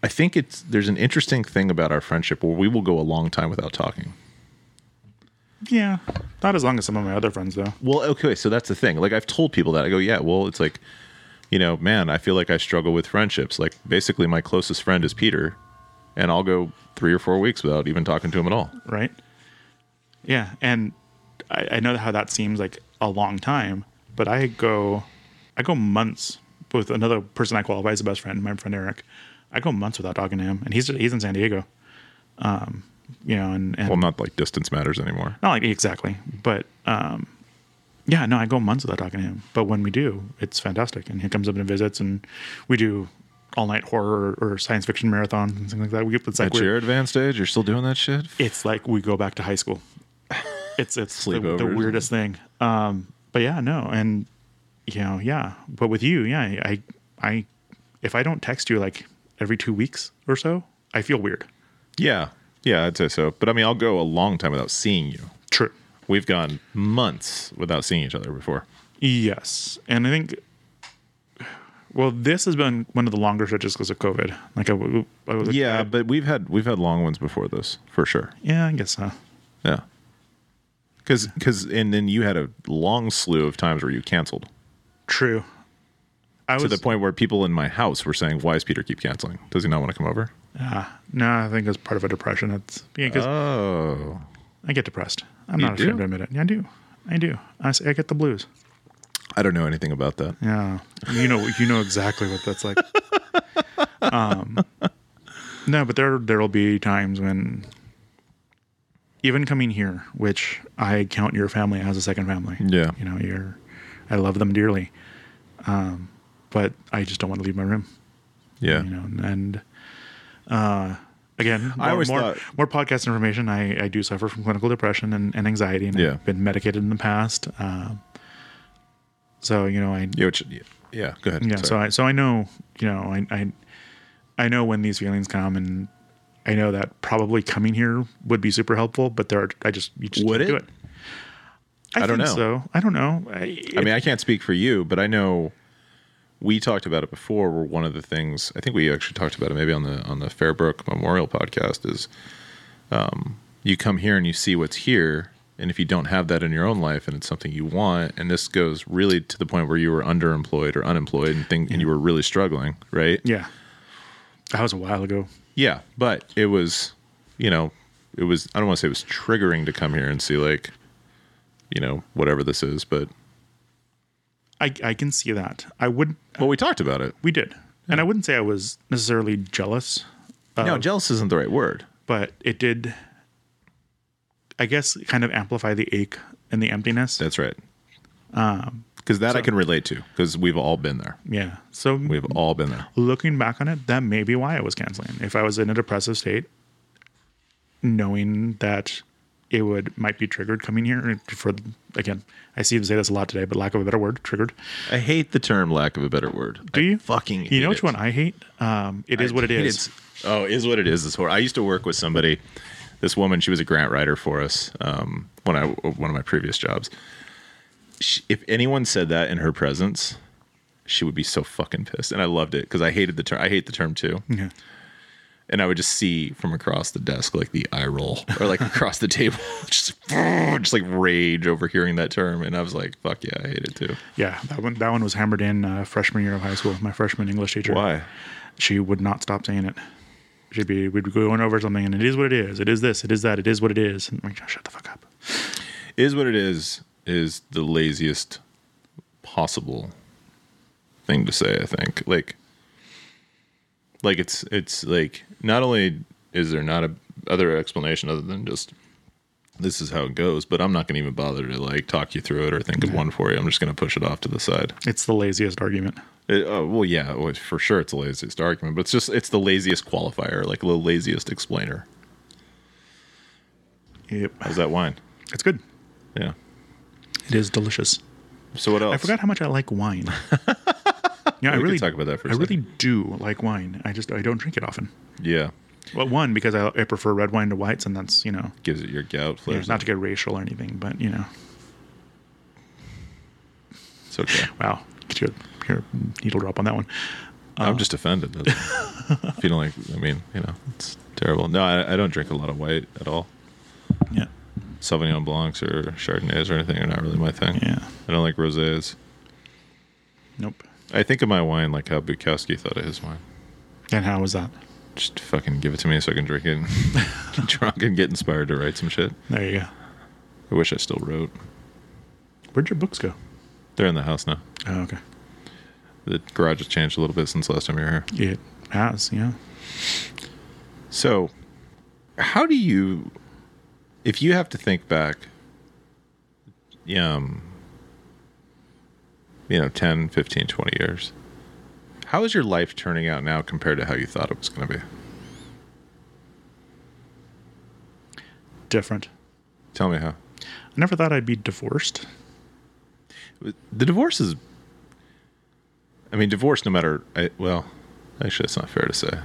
I think it's there's an interesting thing about our friendship where we will go a long time without talking.
Yeah, not as long as some of my other friends though.
Well, okay, so that's the thing. Like I've told people that I go, yeah, well, it's like, you know, man, I feel like I struggle with friendships. Like basically, my closest friend is Peter, and I'll go three or four weeks without even talking to him at all.
right? Yeah, and I, I know how that seems like a long time, but I go, I go months with another person I qualify as a best friend, my friend Eric. I go months without talking to him, and he's he's in San Diego. Um, you know, and, and
Well, not like distance matters anymore.
not like exactly, but um, yeah, no, I go months without talking to him. But when we do, it's fantastic, and he comes up and visits, and we do all night horror or, or science fiction marathons and things like that. We it's like
At
we're-
your advanced age, you're still doing that shit.
it's like we go back to high school. It's it's the, the weirdest thing. Um, but yeah, no, and you know, yeah. But with you, yeah, I I if I don't text you like every two weeks or so, I feel weird.
Yeah, yeah, I'd say so. But I mean, I'll go a long time without seeing you.
True.
We've gone months without seeing each other before.
Yes, and I think. Well, this has been one of the longer stretches because of COVID. Like, I, I was-
Yeah,
I-
but we've had we've had long ones before this for sure.
yeah, I guess so.
Yeah, because because and then you had a long slew of times where you canceled
True. I
to
was
the point where people in my house were saying, "Why does Peter keep canceling? Does he not want to come over?"
Ah, no, I think it's part of a depression. It's yeah, because
Oh,
I get depressed. I'm
You
not
do?
ashamed to admit it. Yeah, I do. I do. I, I get the blues.
I don't know anything about that.
Yeah, you know, you know exactly what that's like. um, no, but there there'll be times when, even coming here, which I count your family as a second family.
Yeah.
you know, you're, I love them dearly, um, but I just don't want to leave my room.
Yeah,
You know, and uh, again, more,
I always
more,
thought-
more podcast information. I, I do suffer from clinical depression and, and anxiety, and
Yeah.
I've been medicated in the past. Um, so you know, I
yeah, which, yeah. Go ahead.
yeah so i so i know you know I, I i know when these feelings come and i know that probably coming here would be super helpful but there are i just you just
Would
can't do
it?
it i,
I don't know.
so i don't know I,
I mean, I can't speak for you, but I know we talked about it before. Where one of the things I think we actually talked about it maybe on the on the Fairbrook Memorial podcast is, um, you come here and you see what's here, and if you don't have that in your own life and it's something you want, and this goes really to the point where you were underemployed or unemployed and think and you were really struggling, right?
yeah that was a while ago
Yeah, but it was, you know, it was. I don't want to say it was triggering to come here and see like, you know, whatever this is, but
i i can see that i would
well, we talked about it.
we did and i wouldn't say i was necessarily jealous
no, jealous isn't the right word.
but it did i guess kind of amplify the ache and the emptiness
That's right. Um, because that I can relate to because we've all been there.
yeah so
We've all been there.
looking back on it, that may be why I was canceling. If I was in a depressive state, knowing that it would might be triggered coming here for again, I see you say this a lot today, but lack of a better word, triggered.
I hate the term lack of a better word.
Do
I
you
Fucking.
You know which
it.
one I hate? Um, it is
I
what it.
Oh, is what it is. This horror. I used to work with somebody. This woman, she was a grant writer for us. Um, when I one of my previous jobs. She, if anyone said that in her presence, she would be so fucking pissed. And I loved it because I hated the term. I hate the term too.
Yeah.
And I would just see from across the desk like the eye roll or like across the table, just just like rage over hearing that term. And I was like, fuck yeah, I hate it too.
Yeah, that one that one was hammered in uh, freshman year of high school. My freshman English teacher.
Why?
She would not stop saying it. She'd be we'd be going over something and it is what it is. It is this. It is that. It is what it is. And I'm like, shut the fuck up.
is what it is is the laziest possible thing to say i think like like it's it's like not only is there not a other explanation other than just this is how it goes but i'm not going to even bother to like talk you through it or think of one for you i'm just going to push it off to the side
It's the laziest argument.
it, oh, well yeah well, for sure it's the laziest argument but it's just it's the laziest qualifier like the laziest explainer
Yep.
how's that wine
It's good.
yeah
It is delicious.
so what else
I forgot how much I like wine. Yeah, I really
talk about that for
I really do like wine. I just I don't drink it often.
Yeah,
Well, one because I, I prefer red wine to whites, and that's you know
gives it your gout
yeah,
flavors.
not to get racial or anything, but you know,
It's okay.
wow, get your your needle drop on that one.
I'm uh, just offended. That's all. if you don't like, I mean, you know, it's terrible. No, I, I don't drink a lot of white at all.
Yeah,
Sauvignon Blancs or Chardonnays or anything are not really my thing.
yeah,
I don't like rosés.
nope.
I think of my wine like how Bukowski thought of his wine.
And how was that?
Just fucking give it to me so I can drink it and get drunk and get inspired to write some shit.
There you go.
I wish I still wrote.
Where'd your books go?
They're in the house now.
Oh, okay.
The garage has changed a little bit since last time you were here.
It has, yeah.
So, how do you, if you have to think back, um, you know, 10, 15, 20 years, how is your life turning out now compared to how you thought it was going to be?
Different.
Tell me how.
I never thought I'd be divorced.
The divorce is, I mean, divorce, no matter, I, well, actually, it's not fair to say.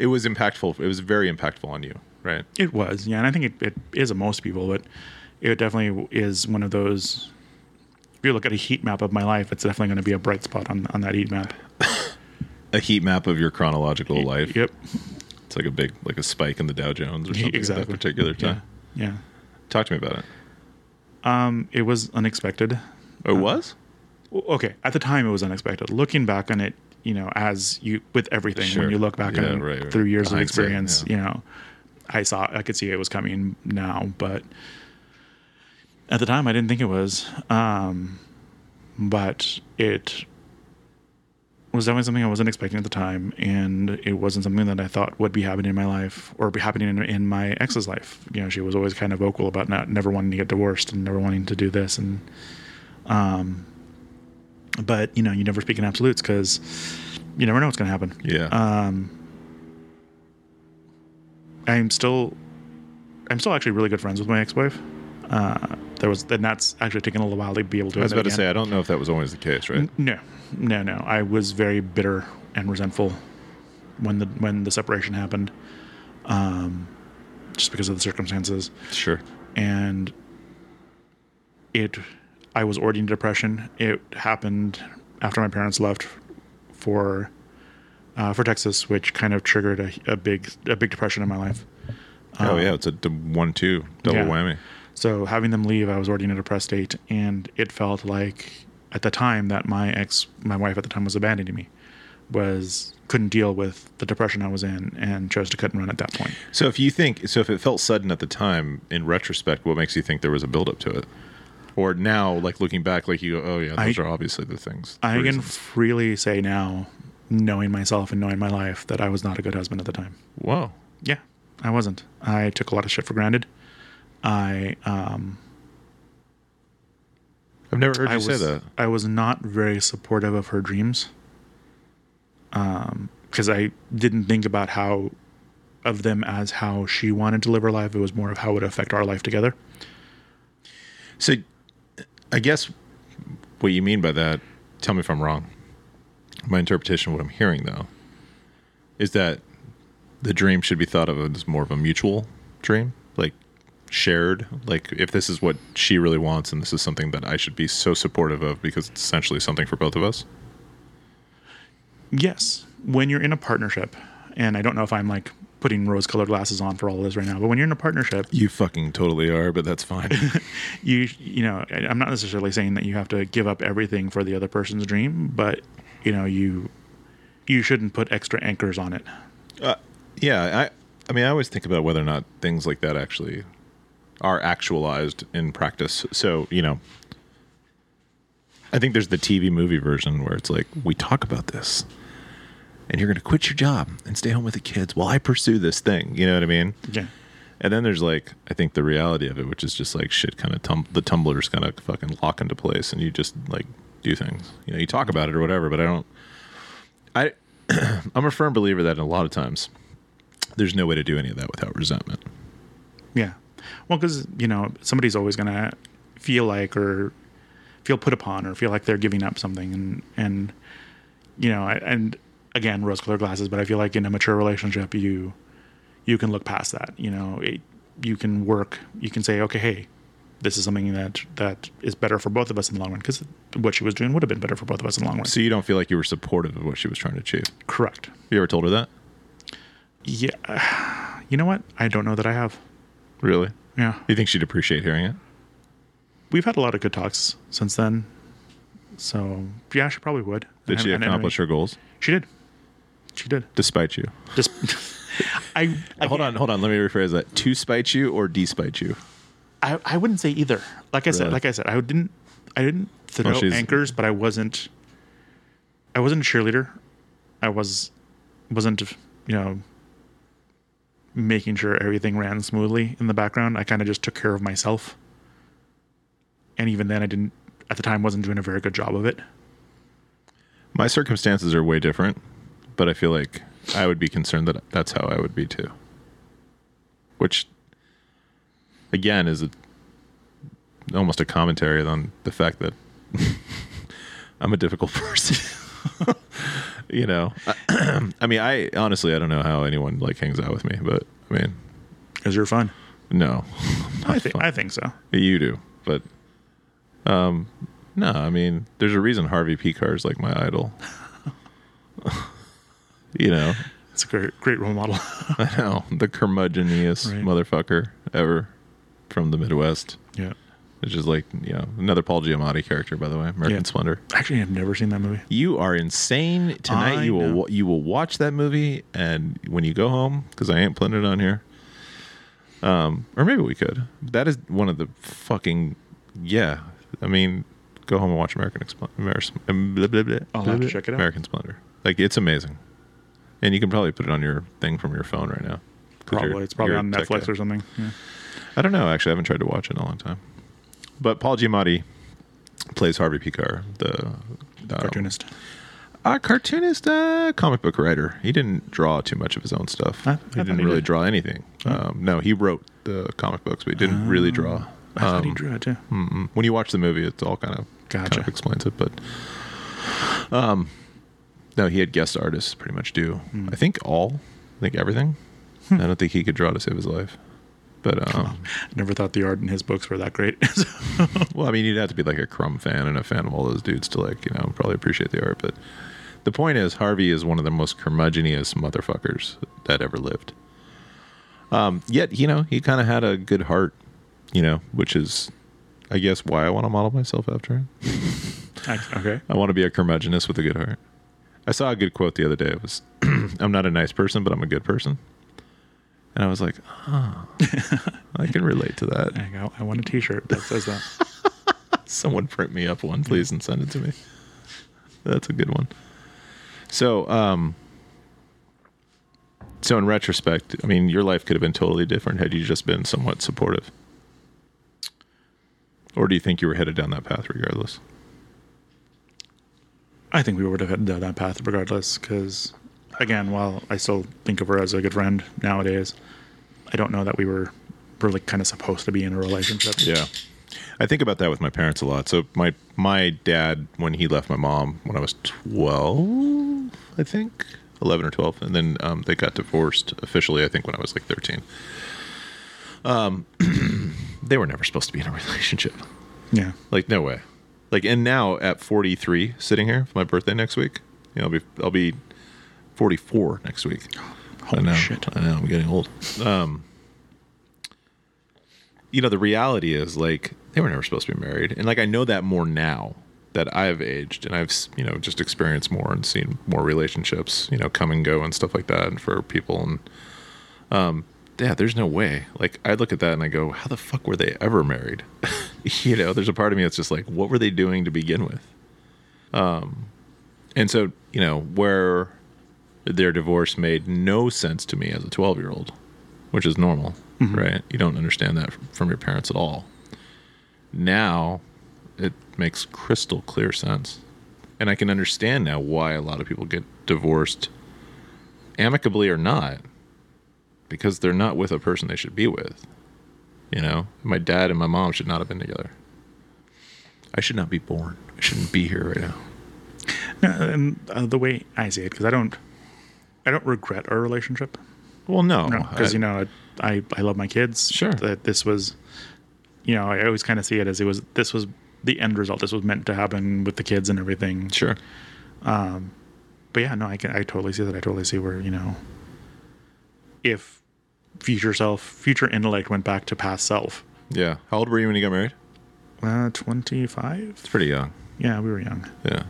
It was impactful. It was very impactful on you, right?
It was, yeah, and I think it, it is on most people, but it definitely is one of those. If you look at a heat map of my life, it's definitely going to be a bright spot on on that heat map.
A heat map of your chronological life.
Yep,
It's like a big, like a spike in the Dow Jones or something
exactly.
at that particular time.
Yeah, yeah.
Talk to me about it.
Um, it was unexpected.
It was?
Okay, at the time it was unexpected. Looking back on it, you know, as you with everything,
Sure.
when you look back
Yeah,
on
right, right.
through years of experience,
yeah.
you know, I saw, I could see it was coming now, but at the time I didn't think it was. Um, but it was definitely something I wasn't expecting at the time, and it wasn't something that I thought would be happening in my life or be happening in, in my ex's life. You know, she was always kind of vocal about not never wanting to get divorced and never wanting to do this, and um, but you know, you never speak in absolutes because you never know what's going to happen.
Yeah.
Um, I'm still, I'm still actually really good friends with my ex-wife. Uh, there was, and that's actually taken a little while to be able to.
I was about to say, I don't know if that was always the case, right?
No, no, no. I was very bitter and resentful when the when the separation happened, um, just because of the circumstances.
Sure.
And it, I was already in depression. It happened after my parents left for uh, for Texas, which kind of triggered a, a big a big depression in my life.
oh, yeah. It's a d- one-two double
yeah.
whammy.
So having them leave, I was already in a depressed state, and it felt like at the time that my ex, my wife at the time was abandoning me, was couldn't deal with the depression I was in, and chose to cut and run at that point.
So if you think, so if it felt sudden at the time, in retrospect, what makes you think there was a buildup to it? Or now, like looking back, like you go, oh yeah, those
I-
are obviously the things.
I
the
can freely say now, knowing myself and knowing my life, that I was not a good husband at the time.
Whoa.
Yeah, I wasn't. I took a lot of shit for granted. I um,
I've never heard
I
you
was
say that.
I was not very supportive of her dreams. Um, because I didn't think about how of them as how she wanted to live her life. It was more of how it would affect our life together.
So, I guess what you mean by that, tell me if I'm wrong. My interpretation of what I'm hearing, though, is that the dream should be thought of as more of a mutual dream, like shared. Like, if this is what she really wants and this is something that I should be so supportive of because it's essentially something for both of us.
Yes, when you're in a partnership, and I don't know if I'm like putting rose-colored glasses on for all of this right now, but when you're in a partnership,
You fucking totally are, but that's fine.
you you know i'm not necessarily saying that you have to give up everything for the other person's dream but you know you you shouldn't put extra anchors on it uh,
yeah, I, I mean, I always think about whether or not things like that actually are actualized in practice. So, you know, I think there's the TV movie version where it's like, we talk about this and you're going to quit your job and stay home with the kids while I pursue this thing. You know what I mean?
yeah
And then there's like, I think the reality of it, which is just like shit kind of tum- the tumblers kind of fucking lock into place and you just like do things. You know, you talk about it or whatever, but I don't, I, I'm a firm believer that a lot of times there's no way to do any of that without resentment.
yeah well because you know somebody's always gonna feel like or feel put upon or feel like they're giving up something. And and you know and again rose colored glasses but i feel like in a mature relationship you you can look past that you know. It, you can work you can say okay hey this is something that that is better for both of us in the long run because what she was doing would have been better for both of us in the long run.
So you don't feel like you were supportive of what she was trying to achieve.
correct.
You ever told her that?
yeah you know what? I don't know that i have
Really?
yeah
You think she'd appreciate hearing it?
we've had a lot of good talks since then so yeah she probably would
Did she
And- and-
accomplish her goals
she did she did
despite you?
just I, I
hold on, hold on. Let me rephrase that. To spite you or despite you?
I, I wouldn't say either. Like I said, like I said, I didn't I didn't throw
Well,
anchors, but I wasn't I wasn't a cheerleader. I was wasn't you know making sure everything ran smoothly in the background. I kind of just took care of myself. And even then I didn't at the time wasn't doing a very good job of it.
My circumstances are way different, but I feel like I would be concerned that that's how I would be too. Which, again, is a, almost a commentary on the fact that I'm a difficult person. You know, I mean, I honestly I don't know how anyone like hangs out with me, but I mean,
Because you're fun.
no,
I think I think so.
you do, but um, no, I mean, there's a reason Harvey Pekar is like my idol. you know,
It's a great great role model.
I know the curmudgeoniest
Right.
motherfucker ever from the Midwest.
yeah.
It's is like you know another Paul Giamatti character, by the way, American
Yeah.
Splendor.
Actually I've never seen that movie.
You are insane tonight.
I
you will
know.
wa- you will watch that movie, and when you go home, because I ain't putting it on here. Um, or maybe we could. That is one of the fucking yeah. I mean, go home and watch American American blah, blah, blah,
I'll have to check it out.
American Splendor. Like it's amazing, and you can probably put it on your thing from your phone right now.
Probably it's probably on Netflix
guy.
or something. Yeah.
I don't know. Actually, I haven't tried to watch it in a long time. But Paul Giamatti plays Harvey Pekar, the um,
Cartoonist.
a cartoonist, uh, comic book writer. He didn't draw too much of his own stuff.
I- I
he didn't
he
really
did.
draw anything. Um, no, he wrote the comic books, but he didn't really draw.
I thought he
Um,
drew it too.
mm-mm. When you watch the movie, it's all kind of kind of explains it. But um, no, he had guest artists pretty much do.
Hmm.
I think all, I think everything. I don't think he could draw to save his life. But um,
Never thought the art in his books were that great.
Well, I mean, you'd have to be like a Crumb fan and a fan of all those dudes to like, you know, probably appreciate the art. But the point is, Harvey is one of the most curmudgeoniest motherfuckers that ever lived. Um, yet, you know, he kind of had a good heart, you know, which is, I guess, why I want to model myself after him.
Okay.
I want to be a curmudgeonist with a good heart. I saw a good quote the other day. It was, "I'm not a nice person, but I'm a good person." And I was like, "Oh, I can relate to that."
You go. I want a T-shirt that says that.
Someone print me up one, please, and send it to me. That's a good one. So, um, so in retrospect, I mean, your life could have been totally different had you just been somewhat supportive. Or do you think you were headed down that path regardless?
I think we would have had down that path regardless. Because, again, while I still think of her as a good friend nowadays, I don't know that we were really kind of supposed to be in a relationship.
Yeah. I think about that with my parents a lot. So my my dad, when he left my mom when I was twelve, I think eleven or twelve, and then um, they got divorced officially. I think when I was like thirteen. Um, they were never supposed to be in a relationship.
Yeah.
Like no way. Like and now at forty three, sitting here for my birthday next week, you know, I'll be I'll be forty four next week.
Holy
I know,
shit.
I know, I'm getting old. Um, you know, the reality is like they were never supposed to be married, and like I know that more now that I've aged and I've you know just experienced more and seen more relationships, you know, come and go and stuff like that, and for people and um, yeah, there's no way. Like I look at that and I go, how the fuck were they ever married? you know, there's a part of me that's just like, what were they doing to begin with? Um, and so you know where their divorce made no sense to me as a 12 year old, which is normal, right? You don't understand that from your parents at all. Now it makes crystal clear sense. And I can understand now why a lot of people get divorced, amicably or not, because they're not with a person they should be with. You know, my dad and my mom should not have been together. I should not be born. I shouldn't be here right now.
No, and uh, the way I see it, because I don't, I don't regret our relationship.
Well, no,
No, because
I-
you know, I I love my kids.
Sure.
That this was, you know, I always kind of see it as it was. This was the end result. This was meant to happen with the kids and everything.
sure.
But yeah, no, I can. I totally see that. I totally see where you know, if future self, future intellect went back to past self.
Yeah. How old were you when you got married?
Uh, twenty five.
It's pretty young.
Yeah, we were young.
Yeah.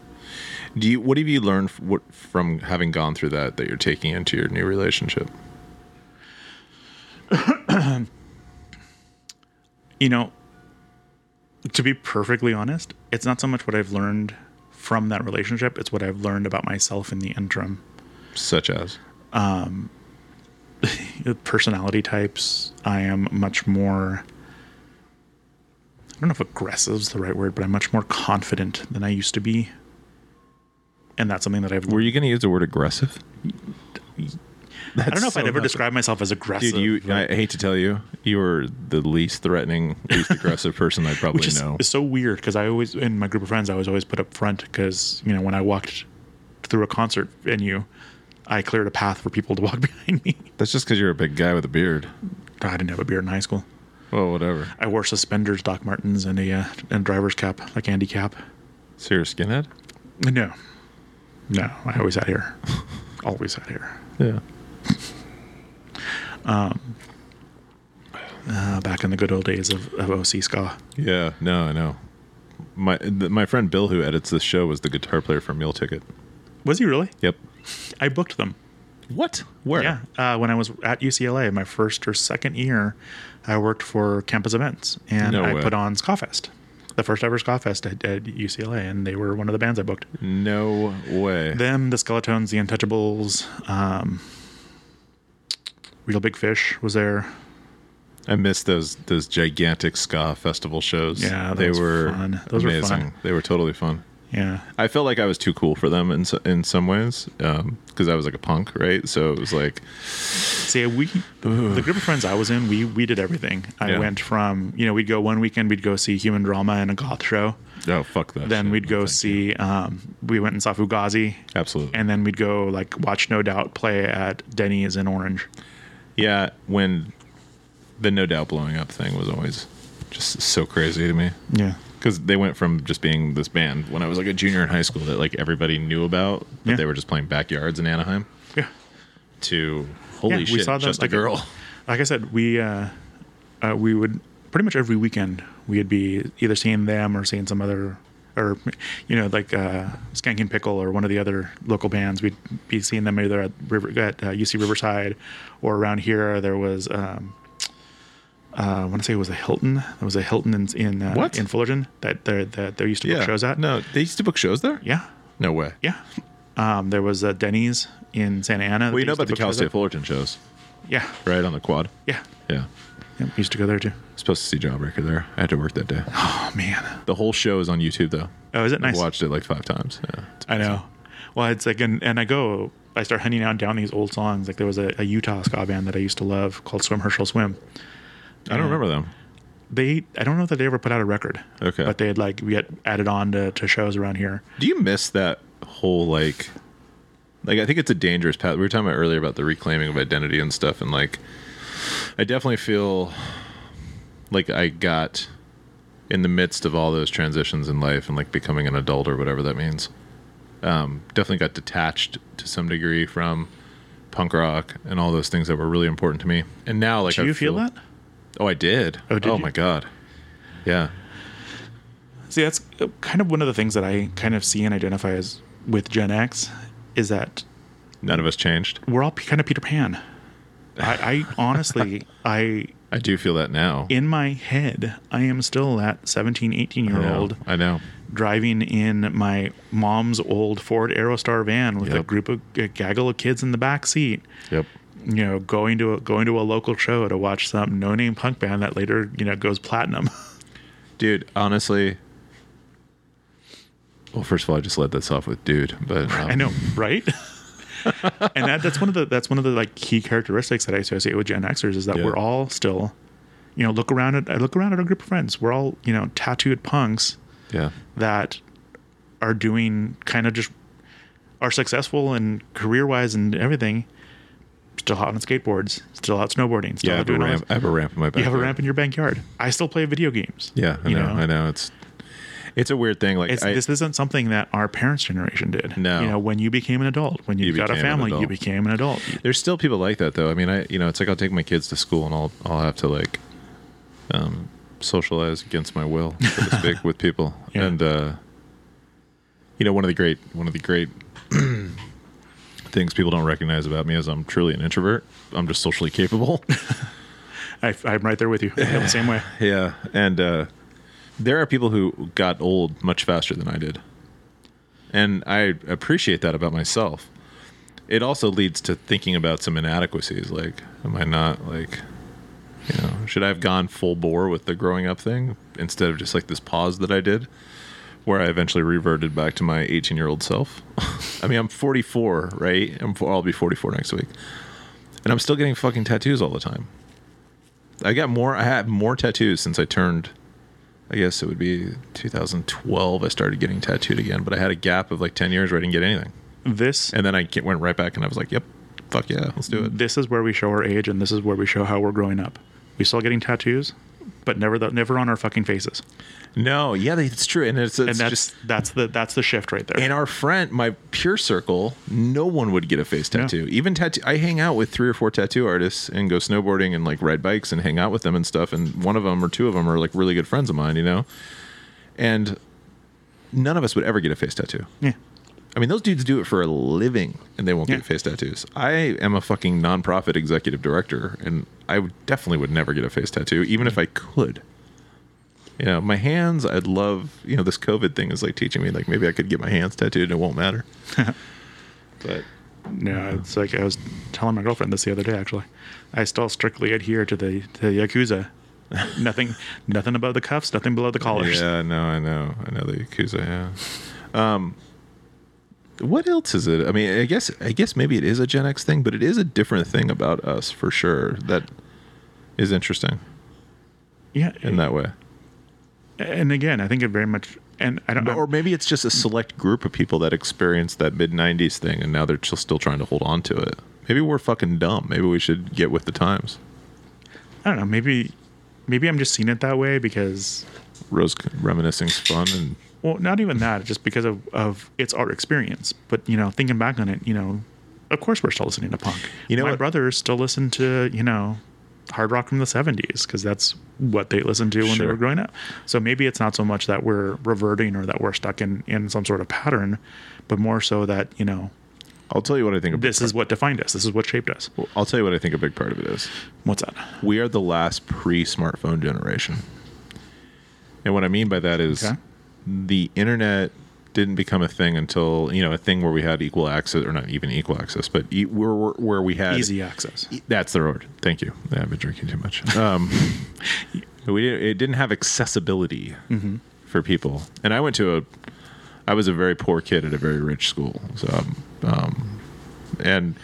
Do you? What have you learned f- what, from having gone through that that you're taking into your new relationship?
you know, to be perfectly honest, it's not so much what I've learned from that relationship, it's what I've learned about myself in the interim.
Such as.
Um, personality types, I am much more. I don't know if aggressive is the right word, but I'm much more confident than I used to be. And that's something that I've.
Were you going to use the word aggressive?
I don't know if I'd ever describe myself as aggressive.
Dude, you. I hate to tell you, you were the least threatening, least aggressive person I probably
which is,
know.
It's so weird because I always in my group of friends I was always put up front because you know when I walked through a concert venue, I cleared a path for people to walk behind me.
That's just because you're a big guy with a beard.
I didn't have a beard in high school.
Well, whatever.
I wore suspenders, Doc Martens, and a uh, and driver's cap like Andy Capp.
So you're a skinhead?
No, no, I always had here. always had here.
Yeah.
Uh, back in the good old days of, of OC ska.
Yeah. No, I know. My th- my friend Bill, who edits this show, was the guitar player for Meal Ticket.
Was he really?
Yep.
I booked them.
What? Where?
Yeah, uh, when I was at UCLA, my first or second year, I worked for campus events, and
No
I
way.
put on Skafest, the first ever Skafest at, at UCLA, and they were one of the bands I booked.
No way.
Them, the Skeletones, the Untouchables, um, Real Big Fish was there.
I missed those those gigantic ska festival shows.
Yeah,
they were
fun. Those were fun.
They were totally fun.
Yeah,
I felt like I was too cool for them in so- in some ways because I was like a punk, right? So it was like,
see, we the group of friends I was in, we we did everything. I
Yeah.
went from you know we'd go one weekend, we'd go see Human Drama and a goth show.
oh fuck that.
Then
shit.
we'd go
thank
see. Um, we went and saw Fugazi.
absolutely.
and then we'd go like watch No Doubt play at Denny's in Orange.
yeah, when the No Doubt blowing up thing was always just so crazy to me
Yeah,
because they went from just being this band when I was like a junior in high school that like everybody knew about, but
Yeah.
they were just playing backyards in Anaheim.
yeah.
To holy
Yeah, we
shit,
saw them,
just
like,
a girl.
Like I said, we uh, uh, we would pretty much every weekend we'd be either seeing them or seeing some other. Or, you know, like uh, Skanking Pickle or one of the other local bands, we'd be seeing them either at River at uh, UC Riverside, or around here there was um, uh, I want to say it was a Hilton. There was a Hilton in in, uh,
What?
in Fullerton that there that there used to book
Yeah,
shows at.
No, they used to book shows there.
Yeah,
No way.
Yeah. Um, there was a Denny's in Santa Ana.
Well, you know about the Cal State
at.
Fullerton shows,
Yeah.
right on the quad.
Yeah.
Yeah,
used to go there too.
supposed to see Jawbreaker there. I had to work that day.
Oh man.
The whole show is on YouTube though.
Oh, is it nice?
I've watched it like five times. Yeah,
I know. Well, it's like, and, and I go, I start hunting out down these old songs. Like there was a, a Utah ska band that I used to love called Swim Herschel Swim.
I don't remember them.
They, I don't know that they ever put out a record.
Okay.
But they had like get added on to, to shows around here.
Do you miss that whole like, like I think it's a dangerous path. We were talking about earlier about the reclaiming of identity and stuff, and like, I definitely feel like I got in the midst of all those transitions in life and like becoming an adult or whatever that means. Um, definitely got detached to some degree from punk rock and all those things that were really important to me. And now, like,
Do
I
you feel that?
Oh, I did.
Oh, did oh, you?
my god. Yeah.
See, that's uh, kind of one of the things that I kind of see and identify as with Gen X is that
None of us changed.
we're all kind of Peter Pan. I, I honestly, I
I do feel that now.
in my head, I am still that 17, 18
I
year
know.
old
I know.
driving in my mom's old Ford Aerostar van with a group of a gaggle of kids in the back seat.
Yep.
You know, going to a, going to a local show to watch some no name punk band that later you know goes platinum.
Dude, honestly. Well, first of all, I just led this off with dude, but um,
I know, right? and that that's one of the that's one of the like key characteristics that I associate with Gen Xers is that
Yeah.
we're all still, you know, look around at I look around at our group of friends. We're all you know tattooed punks
Yeah.
that are doing kind of just are successful and career wise and everything. Still out on skateboards, still out snowboarding, still
Yeah, I
out
have, a
doing
ramp. I have a ramp in my
You have a ramp in your backyard. I still play video games.
Yeah, I
you
know, I know. It's it's a weird thing. Like
It's,
I,
this isn't something that our parents' generation did.
No.
You know, when you became an adult, when you,
You
got a family, you became an adult.
there's still people like that though. I mean, I you know, it's like I'll take my kids to school and I'll I'll have to like um, socialize against my will, so to speak, with people.
Yeah.
And uh, you know, one of the great one of the great things people don't recognize about me is I'm truly an introvert. I'm just socially capable.
I, I'm right there with you. I feel the same way.
Yeah, and uh, there are people who got old much faster than I did, and I appreciate that about myself. It also leads to thinking about some inadequacies, like, am I not like, you know, should I have gone full bore with the growing up thing instead of just like this pause that I did, where I eventually reverted back to my 18 year old self. I mean, I'm 44, right? I'm, I'll be 44 next week, and I'm still getting fucking tattoos all the time. I got more. I had more tattoos since I turned. I guess it would be 2012. I started getting tattooed again, but I had a gap of like 10 years where I didn't get anything,
This
and then I went right back, and I was like, "Yep, fuck yeah, let's do it."
this is where we show our age, and this is where we show how we're growing up. We still getting tattoos, but never the, never on our fucking faces.
No, yeah, it's true, and it's, it's
and that's
just
that's the that's the shift right there.
in our friend, my peer circle, no one would get a face
Yeah.
tattoo. Even tattoo. I hang out with three or four tattoo artists and go snowboarding and like ride bikes and hang out with them and stuff. And one of them or two of them are like really good friends of mine, you know. And none of us would ever get a face tattoo.
yeah.
I mean, those dudes do it for a living and they won't
Yeah.
get face tattoos. I am a fucking nonprofit executive director and I would, definitely would never get a face tattoo, even if I could. You know, my hands, I'd love, you know, this COVID thing is like teaching me, like, maybe I could get my hands tattooed and it won't matter. but
No, it's like I was telling my girlfriend this the other day. Actually, I still strictly adhere to the to the yakuza. nothing, nothing above the cuffs, nothing below the collars.
yeah, no, I know. I know the Yakuza, yeah. Um, what else is it? I mean, I guess, I guess maybe it is a Gen X thing, but it is a different thing about us for sure that is interesting
yeah.
in that way.
And again, I think it very much. And I don't.
or maybe it's just a select group of people that experienced that mid 90s thing and now they're just still trying to hold on to it. Maybe we're fucking dumb. Maybe we should get with the times.
I don't know. Maybe, maybe I'm just seeing it that way because,
Rose reminiscing's fun and
well, not even that. Just because of of its art experience. But you know, thinking back on it, you know, of course we're still listening to punk.
You know
my
what-
brothers still listen to you know hard rock from the 70s because that's what they listened to when they were growing up. So maybe it's not so much that we're reverting or that we're stuck in in some sort of pattern, but more so that you know
I'll tell you what I think.
This is what defined us. This is what shaped us.
part- I'll tell you what I think a big part of it is.
What's that?
We are the last pre-smartphone generation, and what I mean by that is
Okay.
The internet didn't become a thing until you know a thing where we had equal access, or not even equal access, but e- where where, we had
Easy access.
That's the word. Thank you. Yeah, I've been drinking too much. Um, we didn't, it didn't have accessibility for people, and I went to a. I was a very poor kid at a very rich school, so um, um, and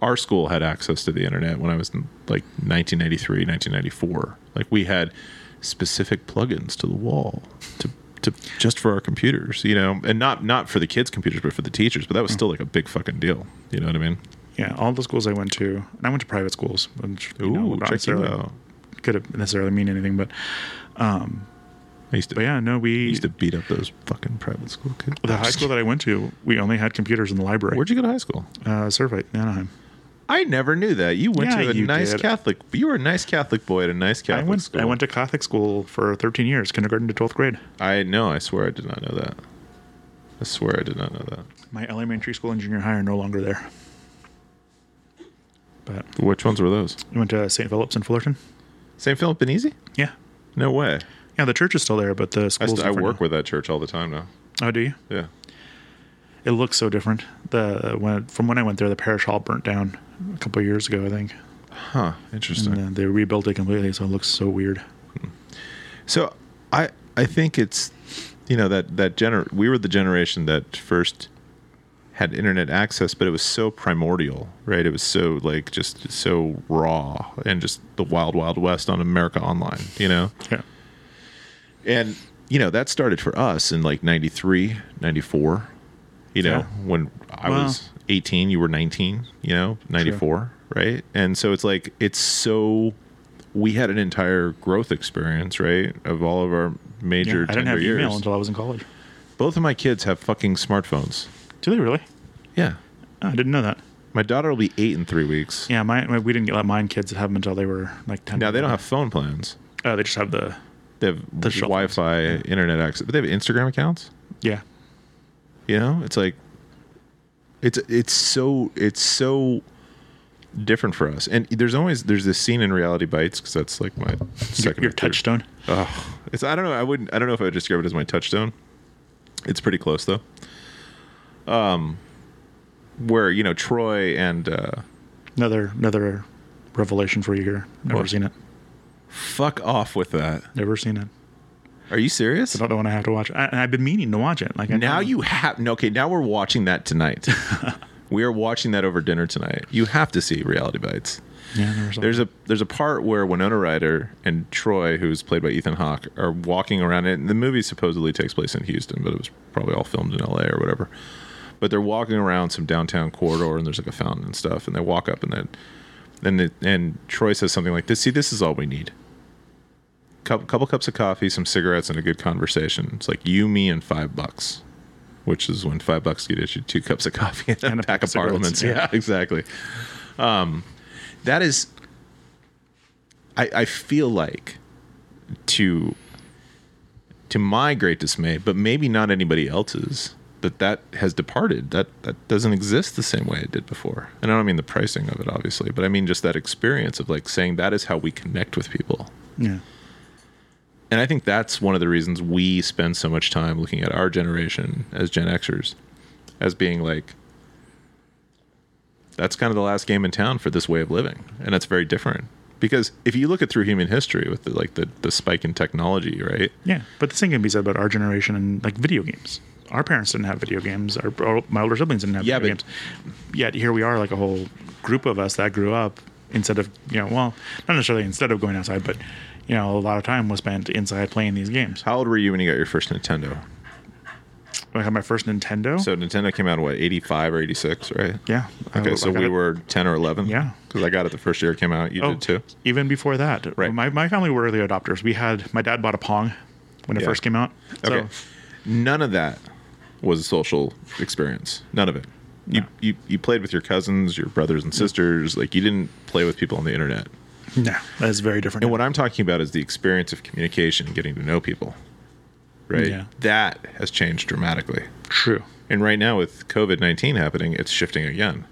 our school had access to the internet when I was in like 1993, 1994. Like we had specific plugins to the wall to to just for our computers, you know, and not not for the kids' computers, but for the teachers. But that was still like a big fucking deal. You know what I mean?
Yeah, all the schools I went to, and I went to private schools, which know,
Ooh,
would
check you out.
could have necessarily mean anything, but
I used to,
but yeah, no, we
used to beat up those fucking private school kids.
the high school that I went to, we only had computers in the library.
Where'd you go to high school?
uh, Servite, Anaheim.
I never knew that. You went
Yeah,
to a nice
did.
Catholic. You were a nice Catholic boy at a nice Catholic
I went.
school.
I went to Catholic school for 13 years, kindergarten to 12th grade.
I know. I swear I did not know that. I swear I did not know that.
My elementary school and junior high are no longer there. But
Which ones were those?
I went to St. Philip's in Fullerton.
St. Philip Benizi?
Yeah,
No way.
yeah, the church is still there, but the
I, st- I work
now.
with that church all the time now.
Oh, do you?
Yeah.
It looks so different. The when from when I went there, the parish hall burnt down a couple of years ago, I think,
Huh. Interesting.
and uh, they rebuilt it completely, so it looks so weird.
So I I think it's you know that that gener we were the generation that first had internet access, but it was so primordial, right? It was so like just so raw and just the wild wild west on America Online, you know.
Yeah,
And you know, that started for us in like 93, 94. You know,
Yeah.
when I
Well-
was 18, you were 19, you know, 94, right? And so it's like, it's so, we had an entire growth experience, right? Of all of our
Yeah,
major
I didn't have
years.
email until I was in college.
Both of my kids have fucking smartphones.
Do they really?
Yeah.
Oh, I didn't know that.
My daughter will be eight in three weeks.
Yeah, my, my we didn't let mine kids have them until they were like ten.
Now they don't have phone plans.
Oh, they just have the
They have
The.
Wi-Fi, internet access, but they have Instagram accounts.
yeah.
You know, it's like it's it's so it's so different for us. And there's always there's this scene in Reality Bites because that's like my second
your touchstone.
Oh, it's I don't know. I wouldn't. I don't know if I would describe it as my touchstone. It's pretty close though. Um, where you know Troy and uh,
Another another revelation for you here. Never
What?
seen it.
fuck off with that.
Never seen it.
Are you serious?
I don't know when I have to watch it. I, and I've been meaning to watch it. Like I
Now you have no. Okay, now we're watching that tonight. we are watching that over dinner tonight. You have to see Reality Bites.
Yeah, there
There's a there's a part where Winona Ryder and Troy, who's played by Ethan Hawke, are walking around it. And the movie supposedly takes place in Houston, but it was probably all filmed in L.A. or whatever. But they're walking around some downtown corridor, and there's like a fountain and stuff. And they walk up, and then and it, and Troy says something like this: "See, this is all we need. Couple, couple cups of coffee, some cigarettes, and a good conversation. It's like you, me, and five bucks." Which is when five bucks get you two cups of coffee and,
And
a pack of parliaments.
yeah.
yeah exactly. Um, that is I, I feel like to to my great dismay, but maybe not anybody else's, that that has departed. That that doesn't exist the same way it did before. And I don't mean the pricing of it, obviously, but I mean just that experience of like saying that is how we connect with people.
yeah.
And I think that's one of the reasons we spend so much time looking at our generation as Gen Xers as being like that's kind of the last game in town for this way of living. And that's very different. Because if you look at through human history with the like the, the spike in technology, right?
Yeah, but the same can be said about our generation and like video games. Our parents didn't have video games. Our, our my older siblings didn't have
Yeah,
video
but-
games. Yet here we are, like a whole group of us that grew up instead of you know, well, not necessarily instead of going outside, but you know, a lot of time was spent inside playing these games.
How old were you when you got your first Nintendo?
I had my first Nintendo.
So Nintendo came out what, 85 or 86, right?
yeah. I-
Okay, so
I
we
it-
were 10 or 11?
Yeah.
Because I got it the first year it came out. You
Oh,
did too?
Even before that,
Right.
My my family were early adopters. We had my dad bought a Pong when it
Yeah.
first came out. So,
Okay. None of that was a social experience. None of it. You,
No.
you you played with your cousins, your brothers and mm. sisters. Like you didn't play with people on the internet.
No, that is very different.
And what I'm talking about is the experience of communication and getting to know people. Right?
Yeah.
That has changed dramatically.
True.
And right now with COVID 19 happening, it's shifting again.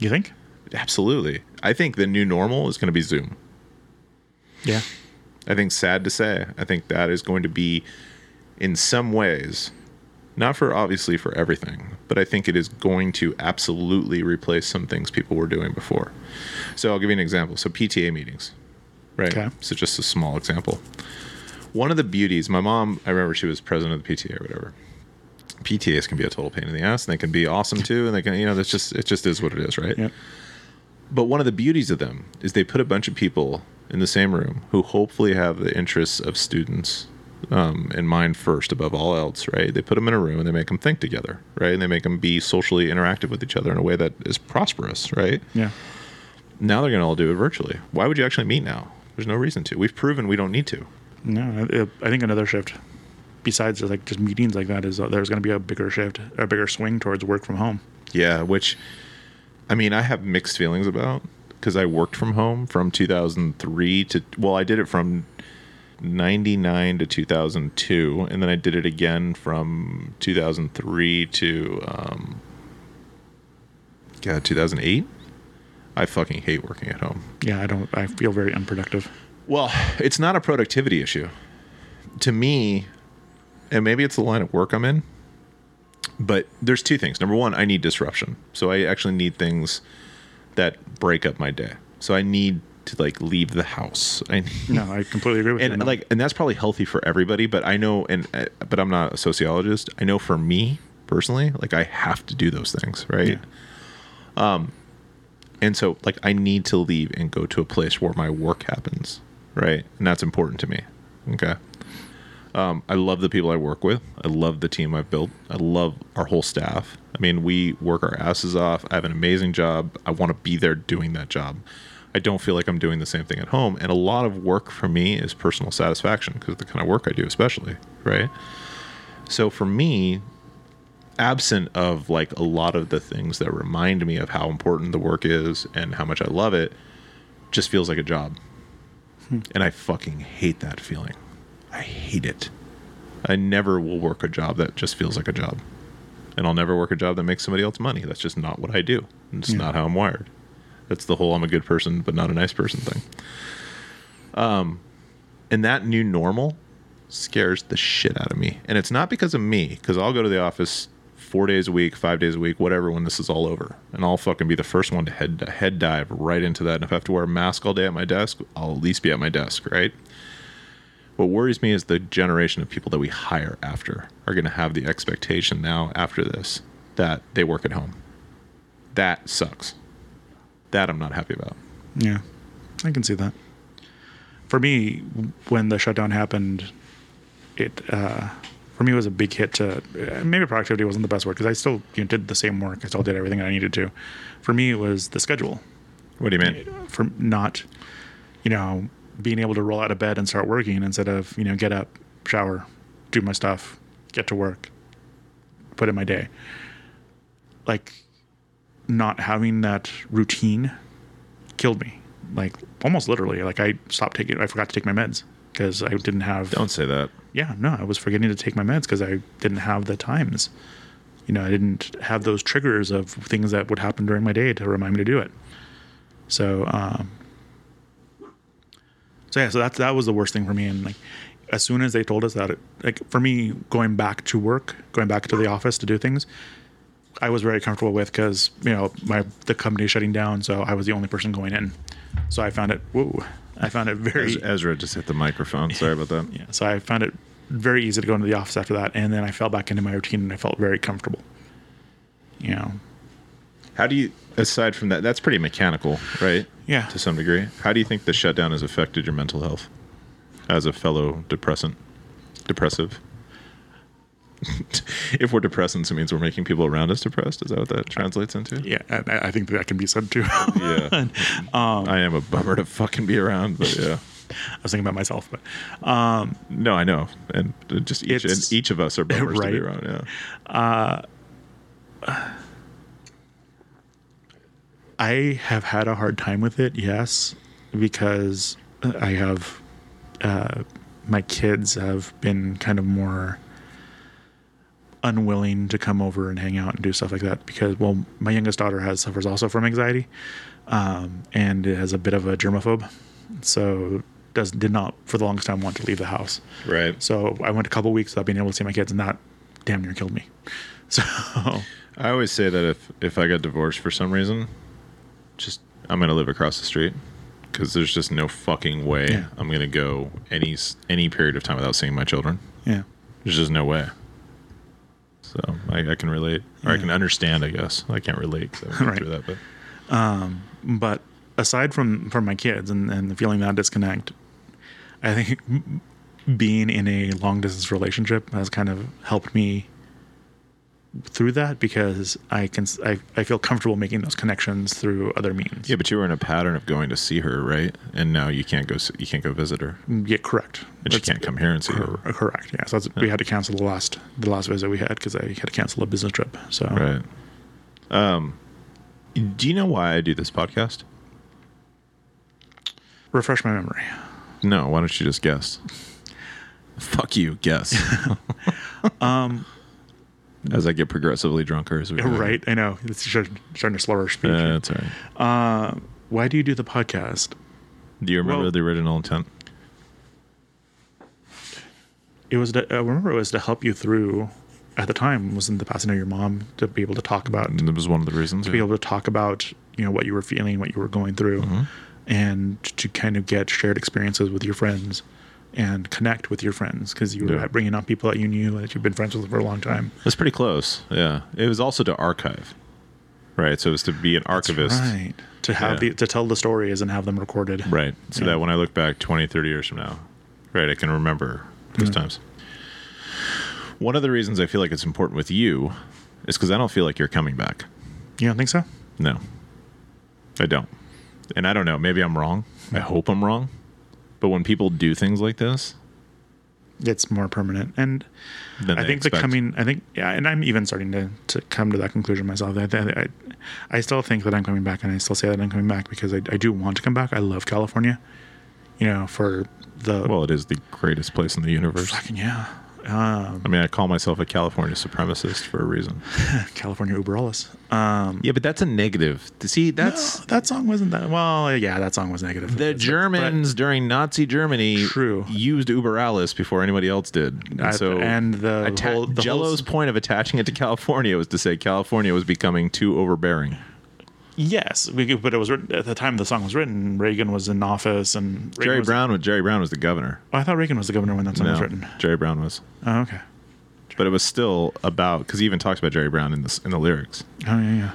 You think?
Absolutely. I think the new normal is going to be Zoom.
Yeah.
I think sad to say, I think that is going to be in some ways not for obviously for everything, but I think it is going to absolutely replace some things people were doing before. So I'll give you an example. So PTA meetings, right?
Okay.
So just a small example. One of the beauties, my mom, I remember she was president of the PTA or whatever. PTAs can be a total pain in the ass, and they can be awesome too, and they can, you know, that's just it just is what it is, right?
Yep.
But one of the beauties of them is they put a bunch of people in the same room who hopefully have the interests of students um, in mind first above all else, right? They put them in a room and they make them think together, right? And they make them be socially interactive with each other in a way that is prosperous, right?
Yeah.
Now they're going to all do it virtually. Why would you actually meet now? There's no reason to. We've proven we don't need to.
No, I, I think another shift, besides like just meetings like that, is uh, there's going to be a bigger shift, a bigger swing towards work from home.
Yeah, which I mean, I have mixed feelings about because I worked from home from 2003 to well, I did it from 99 to 2002 and then I did it again from 2003 to um God, 2008. I fucking hate working at home.
Yeah, I don't. I feel very unproductive.
Well, it's not a productivity issue. To me, and maybe it's the line of work I'm in, but there's two things. Number one, I need disruption. So I actually need things that break up my day. So I need to like leave the house. I need,
No, I completely agree with you.
and like and that's probably healthy for everybody but i know and uh, but i'm not a sociologist i know for me personally like i have to do those things right um and so like i need to leave and go to a place where my work happens right and that's important to me okay Um, I love the people I work with. I love the team I've built. I love our whole staff. I mean, we work our asses off. I have an amazing job. I want to be there doing that job. I don't feel like I'm doing the same thing at home. And a lot of work for me is personal satisfaction because of the kind of work I do, especially, right? So for me, absent of like a lot of the things that remind me of how important the work is and how much I love it, just feels like a job. Hmm. And I fucking hate that feeling. I hate it. I never will work a job that just feels like a job. And I'll never work a job that makes somebody else money. That's just not what I do. It's
Yeah.
not how I'm wired. That's the whole I'm a good person but not a nice person thing. Um and that new normal scares the shit out of me. And it's not because of me, because I'll go to the office four days a week, five days a week, whatever, when this is all over. And I'll fucking be the first one to head head dive right into that. And if I have to wear a mask all day at my desk, I'll at least be at my desk, right? What worries me is the generation of people that we hire after are going to have the expectation now after this that they work at home. That sucks. That I'm not happy about.
Yeah, I can see that. For me, when the shutdown happened, it uh, for me was a big hit to uh, maybe productivity wasn't the best word because I still you know, did the same work. I still did everything I needed to. For me, it was the schedule.
What do you mean?
For not, you know, being able to roll out of bed and start working instead of you know get up, shower, do my stuff, get to work, put in my day. Like not having that routine killed me. Like almost literally. Like I stopped taking. I forgot to take my meds because I didn't have.
Don't say that.
Yeah, no, I was forgetting to take my meds because I didn't have the times. You know, I didn't have those triggers of things that would happen during my day to remind me to do it. So, um, so yeah, so that that was the worst thing for me. And like, as soon as they told us that, it, like for me, going back to work, going back to the office to do things, I was very comfortable with because you know my the company is shutting down, so I was the only person going in. So I found it. Whoa, I found it very.
Ezra just hit the microphone. Sorry about that.
Yeah, so I found it very easy to go into the office after that, and then I fell back into my routine, and I felt very comfortable. You know,
How do you, aside from that, that's pretty mechanical, right?
Yeah.
To some degree. How do you think the shutdown has affected your mental health as a fellow depressant? Depressive? if we're depressants, it means we're making people around us depressed. Is that what that translates into?
yeah, I, I think that can be said too.
Yeah. I am a bummer to fucking be around, but yeah.
I was thinking about myself, but um,
No, I know, and uh, just each and each of us are bummers to be around. Yeah.
I have had a hard time with it. Yes, because I have uh, my kids have been kind of more unwilling to come over and hang out and do stuff like that because well my youngest daughter has suffers also from anxiety um, and has a bit of a germaphobe so does did not for the longest time want to leave the house
Right.
so i went a couple weeks without being able to see my kids and that damn near killed me so
I always say that if if I got divorced for some reason, just I'm gonna live across the street because there's just no fucking way
Yeah.
I'm gonna go any any period of time without seeing my children.
yeah
There's just no way. So I, I can relate, or I can understand. I guess I can't relate 'cause I
Right.
through that, but um,
but aside from from my kids and, and feeling that disconnect i think being in a long distance relationship has kind of helped me through that because i can I, I feel comfortable making those connections through other means
yeah, but you were in a pattern of going to see her, right? And now you can't go. You can't go visit her,
yeah correct
and she can't come here and see her.
correct yeah so that's, we had to cancel the last the last visit we had because i had to cancel a business trip so
Right. Um, do you know why I do this podcast?
refresh my memory
No, why don't you just guess? Fuck you, guess. um, as I get progressively drunker, as we go.
right i know it's starting to slow our speech
Uh, that's all right.
why do you do the podcast
Do you remember
well-
the original intent?
it was to, I remember it was to help you through at the time wasn't the passing of your mom to be able to talk about And
That was one of the reasons.
To be able to talk about you know what you were feeling what you were going through
Mm-hmm.
and to kind of get shared experiences with your friends and connect with your friends because you were
Yeah.
bringing up people that you knew that you've been friends with for a long time
That's pretty close. Yeah, it was also to archive, right? So it was to be an archivist,
right to have
Yeah.
the to tell the stories and have them recorded
right? So
Yeah.
that when I look back 20, 30 years from now, right, I can remember those
Mm-hmm.
times. One of the reasons I feel like it's important with you is because I don't feel like you're coming back.
You don't think so?
No, I don't. And I don't know. Maybe I'm wrong. I hope I'm wrong. But when people do things like this,
It's more permanent, and
then
I think
expect-
the coming. I think yeah, and I'm even starting to to come to that conclusion myself. I, I, I, I still think that I'm coming back, and I still say that I'm coming back because I, I do want to come back. I love California. You know, for the
Well, it is the greatest place in the universe.
fucking yeah, um,
I mean, I call myself a California supremacist for a reason.
California Uber alles. Um,
Yeah, but that's a negative. See, that's
no, that song wasn't that well. Yeah, that song was negative.
the
But-
Germans during Nazi Germany
True.
used Uber alles before anybody else did. And
Uh,
so
and the
atta-
whole- the whole-
Jello's point of attaching it to California was to say California was becoming too overbearing.
Yes, we, but it was written, at the time the song was written. Reagan was in office, and Reagan
Jerry
was,
Brown was Jerry Brown was the governor.
Oh, I thought Reagan was the governor when that song was written.
Jerry Brown was.
Oh, okay.
But it was still about because he even talks about Jerry Brown in the in the lyrics.
Oh yeah, yeah.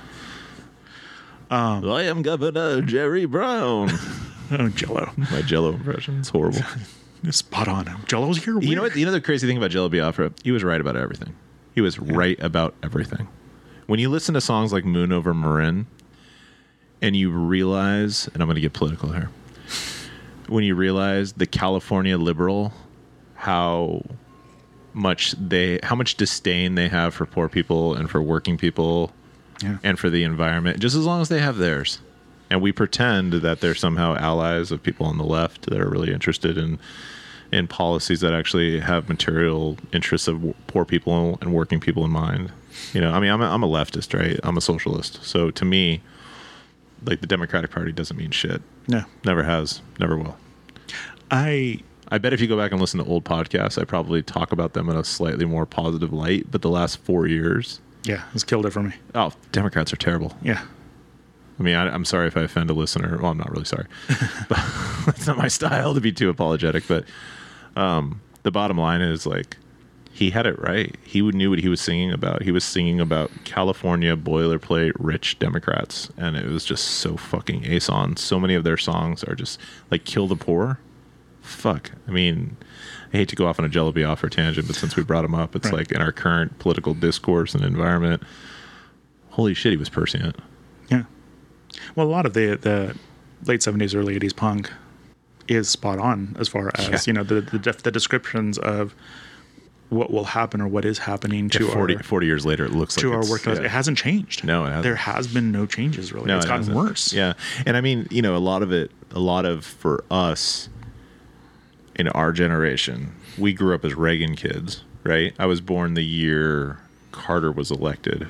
Um, I am Governor Jerry Brown.
Oh, Jello,
My Jello impression is horrible.
spot on. Jello's here.
You know what? You know the crazy thing about Jello Biafra? He was right about everything. He was right about everything. When you listen to songs like Moon Over Marin, and you realize, and I'm going to get political here, when you realize the California liberal, how much they, how much disdain they have for poor people and for working people,
Yeah.
and for the environment, just as long as they have theirs. And we pretend that they're somehow allies of people on the left that are really interested in in policies that actually have material interests of w- poor people and working people in mind. You know, I mean, I'm a, I'm a leftist, right? I'm a socialist. So to me, like the Democratic Party doesn't mean shit.
No,
Never has, never will.
I
I bet if you go back and listen to old podcasts, I probably talk about them in a slightly more positive light. But the last four years,
yeah, it's killed it for me.
oh, Democrats are terrible.
Yeah,
I mean, I, I'm sorry if I offend a listener. Well, I'm not really sorry, but it's not my style to be too apologetic. But um, the bottom line is like he had it right. He knew what he was singing about. He was singing about California boilerplate rich Democrats, and it was just so fucking ace on. So many of their songs are just like "Kill the Poor." Fuck. I mean, I hate to go off on a Jello Biafra tangent, but since we brought him up, it's
Right.
like in our current political discourse and environment. Holy shit, he was prescient.
yeah. Well, a lot of the the late seventies, early eighties punk is spot on as far as
Yeah.
you know the the, def- the descriptions of what will happen or what is happening to
Yeah, 40,
our
40 years later, it looks
to
like
our work
yeah.
It hasn't changed.
No, it hasn't.
There has been no changes really. it's
it
gotten
hasn't.
worse.
Yeah, and I mean, you know, a lot of it, a lot of for us in our generation, we grew up as Reagan kids, right? I was born the year Carter was elected,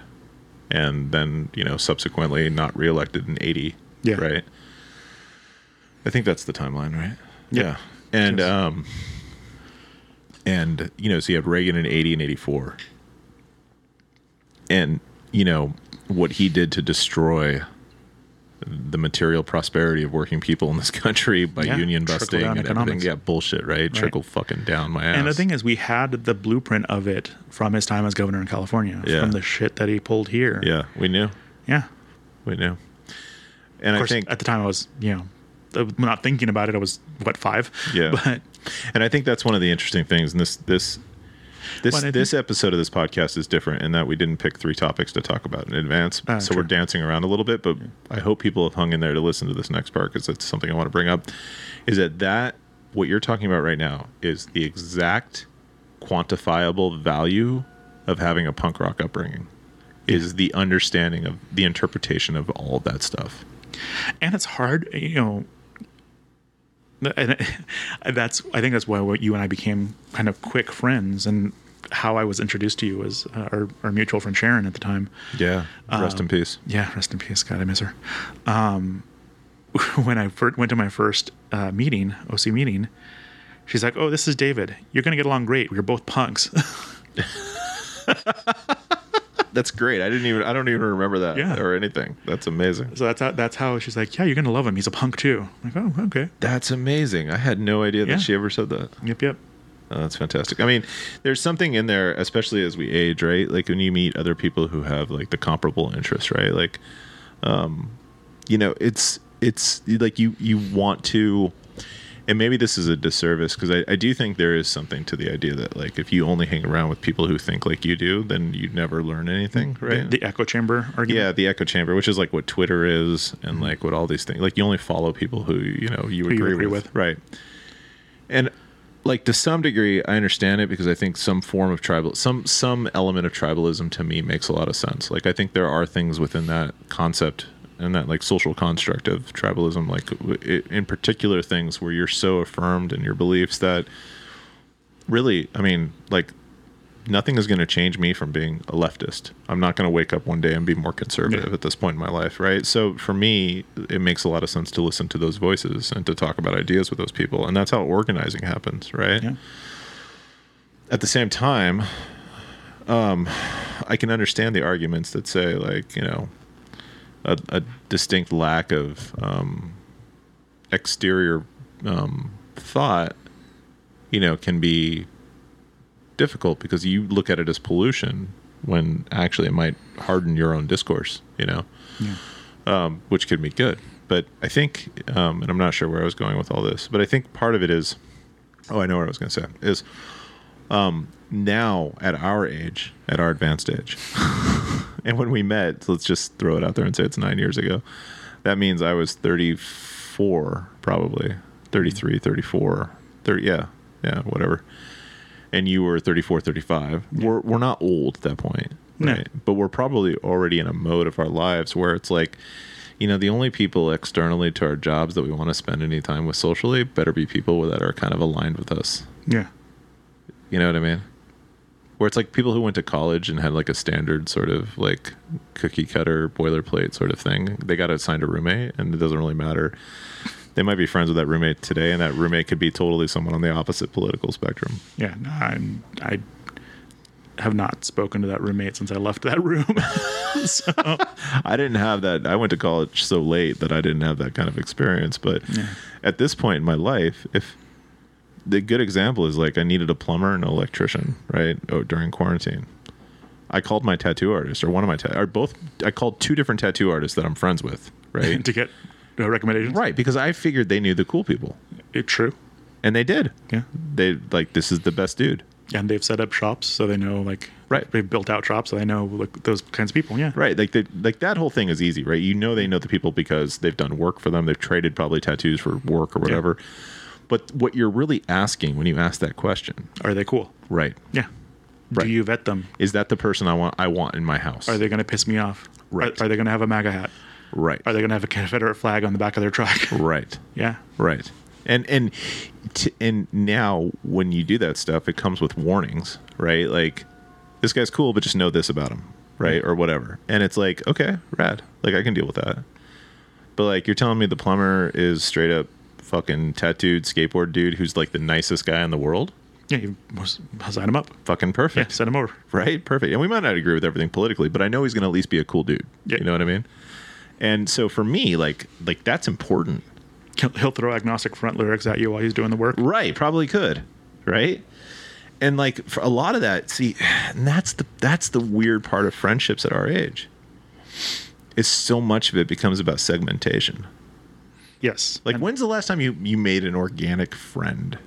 and then you know, subsequently not reelected in eighty.
Yeah.
right. I think that's the timeline, right?
Yeah.
Yeah, and
Yes.
um, and you know, so you have Reagan in eighty and eighty four, and you know what he did to destroy the material prosperity of working people in this country by
Yeah,
union busting and everything.
economics.
Yeah, bullshit, right? Trickle fucking down my ass.
And the thing is, we had the blueprint of it from his time as governor in California,
Yeah.
from the shit that he pulled here.
yeah, we knew,
yeah.
we knew, and
Of
I think
at the time I was, you know, uh, not thinking about it. I was what five?
Yeah.
But
And I think that's one of the interesting things. And this this this
Well,
this episode of this podcast is different in that we didn't pick three topics to talk about in advance.
Ah,
so
true.
we're dancing around a little bit, but I hope people have hung in there to listen to this next part because it's something I want to bring up. Is that that what you're talking about right now is the exact quantifiable value of having a punk rock upbringing. Is the understanding of the interpretation of all of that stuff.
and it's hard, you know. And that's I think that's why what you and I became kind of quick friends, and how I was introduced to you was uh, our, our mutual friend Sharon at the time.
Yeah. Rest in peace.
Yeah, rest in peace. God, I miss her. Um, when I first went to my first uh, meeting, OC meeting, she's like, "Oh, this is David. You're gonna get along great. We're both punks."
That's great. I didn't even I don't even remember that
Yeah.
or anything. That's amazing.
so that's how, that's how she's like, "Yeah, you're gonna love him. He's a punk too." I'm like, "Oh, okay.
That's amazing. I had no idea that
Yeah.
she ever said that.
Yep, yep."
Oh, that's fantastic. I mean, there's something in there, especially as we age, right? Like when you meet other people who have like the comparable interests, right? Like, um, you know, it's it's like you you want to and maybe this is a disservice because I, I do think there is something to the idea that like if you only hang around with people who think like you do, then you never learn anything, right?
The echo chamber argument.
yeah, the echo chamber, which is like what Twitter is, and mm-hmm. like what all these things. Like you only follow people who you know you
Who you
agree,
agree
with.
with.
right? And like to some degree, I understand it because I think some form of tribal, some some element of tribalism to me makes a lot of sense. Like I think there are things within that concept and that like social construct of tribalism, like w- i- in particular things where you're so affirmed in your beliefs that really, I mean, like nothing is going to change me from being a leftist. I'm not going to wake up one day and be more conservative
Yeah.
at this point in my life, right? So for me, it makes a lot of sense to listen to those voices and to talk about ideas with those people, and that's how organizing happens, right?
Yeah.
At the same time, um, I can understand the arguments that say like you know a, a distinct lack of um, exterior um, thought, you know, can be difficult because you look at it as pollution when actually it might harden your own discourse, you know, um, which could be good. But I think, um, and I'm not sure where I was going with all this, but I think part of it is, oh, I know what I was going to say, is um, now at our age, at our advanced age, and when we met, let's just throw it out there and say it's nine years ago. That means I was 34, probably 33, mm-hmm. 34, 30, yeah, yeah, whatever. And you were 34, 35. We're, we're not old at that point,
No.
right? But we're probably already in a mode of our lives where it's like, you know, the only people externally to our jobs that we want to spend any time with socially better be people that are kind of aligned with us.
Yeah.
You know what I mean? Where it's like people who went to college and had like a standard sort of like cookie cutter boilerplate sort of thing. They got assigned a roommate, and it doesn't really matter. They might be friends with that roommate today, and that roommate could be totally someone on the opposite political spectrum.
Yeah. No, I'm, I have not spoken to that roommate since I left that room. so,
I didn't have that. I went to college so late that I didn't have that kind of experience. But at this point in my life, if the good example is like I needed a plumber and an electrician, right? Oh, during quarantine. I called my tattoo artist or one of my ta- or both I called two different tattoo artists that I'm friends with, right?
to get uh, recommendations.
right, because I figured they knew the cool people.
It, true.
And they did.
Yeah.
They like this is the best dude.
And they've set up shops so they know, like,
Right.
They've built out shops so they know like those kinds of people. Yeah.
Right. Like they, like that whole thing is easy, right? You know they know the people because they've done work for them. They've traded probably tattoos for work or whatever. But what you're really asking when you ask that question,
Are they cool?
right?
Yeah.
Right.
Do you vet them?
Is that the person I want I want in my house?
Are they going to piss me off?
Right.
Are, are they going to have a MAGA hat?
right.
Are they going to have a Confederate flag on the back of their truck?
right.
yeah.
Right. And and t- and now when you do that stuff, it comes with warnings, right? Like this guy's cool, but just know this about him, right? Or whatever. And it's like, okay, rad. Like I can deal with that. But like you're telling me the plumber is straight up fucking tattooed skateboard dude who's like the nicest guy in the world?
Yeah. You sign him up.
Fucking
Yeah.
perfect.
Send him over.
Right? Perfect. And we might not agree with everything politically, but I know he's going to at least be a cool dude.
Yeah.
You know what I mean? And so for me, like like that's important.
He'll, he'll throw agnostic front lyrics at you while he's doing the work.
Right, probably could. Right? And like for a lot of that, see, and that's the that's the weird part of friendships at our age. Is so much of it becomes about segmentation.
Yes.
Like
And-
when's the last time you you made an organic friend?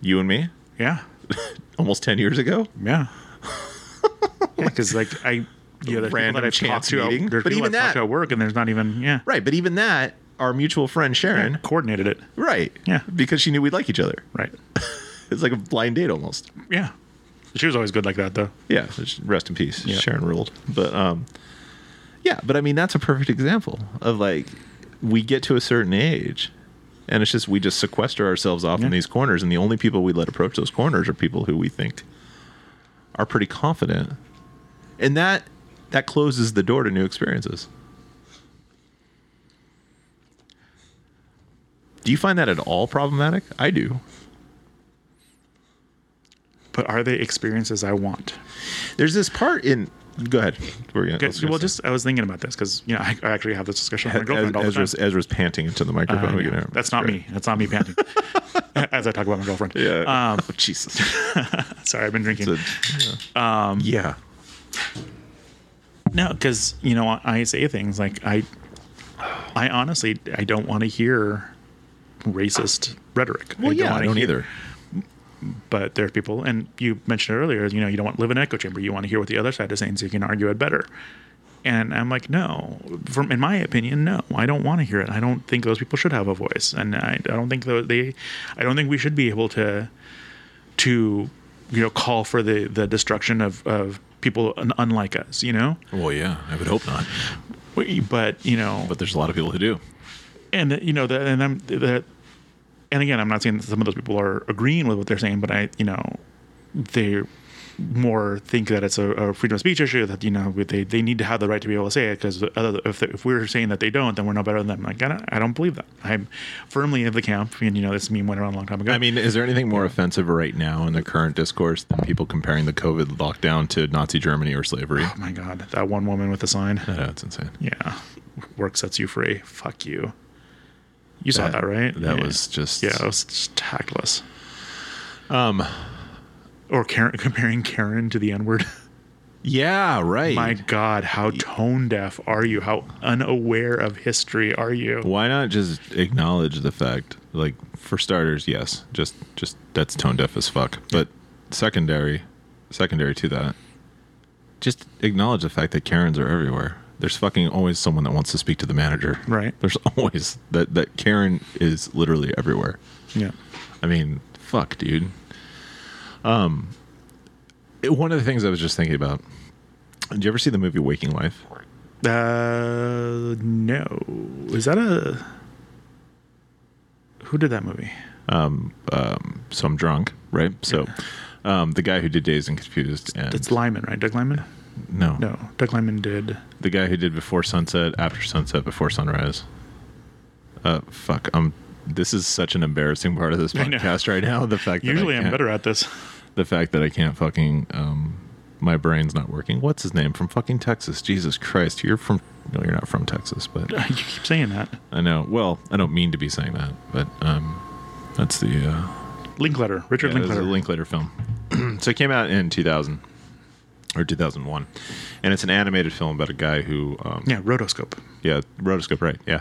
You and me?
yeah.
Almost 10 years ago?
Yeah. yeah, because like I, yeah, there's people
Random
that
chance
talked to,
meeting.
there's
But even that-
at work, and there's not even yeah,
Right, but even that our mutual friend Sharon,
coordinated it.
right.
Yeah.
Because she knew we'd like each other.
Right.
It's like a blind date almost.
Yeah. She was always good like that though.
Yeah, rest in peace.
Yeah.
Sharon ruled. But um yeah, but I mean that's a perfect example of like we get to a certain age and it's just we just sequester ourselves off
Yeah.
in these corners and the only people we let approach those corners are people who we think are pretty confident. And that that closes the door to new experiences. Do you find that at all problematic? I do.
But are they experiences I want?
There's this part in go ahead. We're gonna,
Okay,
go
well, just I was thinking about this because you know I, I actually have this discussion with my girlfriend all the time.
Ezra's, Ezra's panting into the microphone.
Uh, yeah, that's not me. That's not me panting. As I talk about my girlfriend.
Yeah.
Um,
oh, Jesus.
sorry, I've been drinking.
A- um, yeah.
No, because you know I say things like I, I honestly I don't want to hear racist rhetoric.
Well, yeah, I don't
hear-
either.
But there are people, and you mentioned it earlier. You know, you don't want to live in an echo chamber. You want to hear what the other side is saying, so you can argue it better. And I'm like, no. From in my opinion, no. I don't want to hear it. I don't think those people should have a voice, and I, I don't think they. I don't think we should be able to, to, you know, call for the the destruction of of people un- unlike us. You know,
Well, yeah, I would hope not.
But you know,
But there's a lot of people who do.
and you know that and I'm that and again I'm not saying that some of those people are agreeing with what they're saying but I you know they more think that it's a, a freedom of speech issue that you know they, they need to have the right to be able to say it because if, if we're saying that they don't then we're no better than them. Like I don't, I don't believe that. I'm firmly of the camp and you know this meme went around a long time ago.
I mean, is there anything more offensive right now in the current discourse than people comparing the COVID lockdown to Nazi Germany or slavery?
oh my god that one woman with the sign.
Yeah, that's insane.
yeah work sets you free. Fuck you you saw that, right
That
Yeah.
was just
Yeah, it was just tactless. Um, or Karen, comparing Karen to the N word.
yeah, right.
My God, how tone deaf are you? How unaware of history are you?
Why not just acknowledge the fact? Like, for starters, yes, just just that's tone deaf as fuck. But secondary, secondary to that, just acknowledge the fact that Karens are everywhere. There's fucking always someone that wants to speak to the manager.
Right.
There's always that that Karen is literally everywhere.
Yeah.
I mean, fuck, dude. Um, it- one of the things I was just thinking about. Did you ever see the movie Waking Life?
Uh, no. Is that a. Who did that movie?
Um um So I'm drunk, right? So, um, the guy who did Dazed and Confused, and
It's Liman, right? Doug Liman?
No,
No. Doug Liman did.
the guy who did Before Sunset, After Sunset, Before Sunrise. Uh, fuck. Um, this is such an embarrassing part of this podcast right now. The fact that
Usually I'm better at this.
The fact that I can't fucking um, my brain's not working. What's his name from fucking Texas? Jesus Christ, you're from. No, you're not from Texas, but
You keep saying that.
I know. Well, I don't mean to be saying that, but um, that's the uh,
Linklater. Richard
yeah, a Linklater. Film. so it came out in 2000 or 2001, and it's an animated film about a guy who um,
yeah, Rotoscope.
yeah, rotoscope, right? Yeah,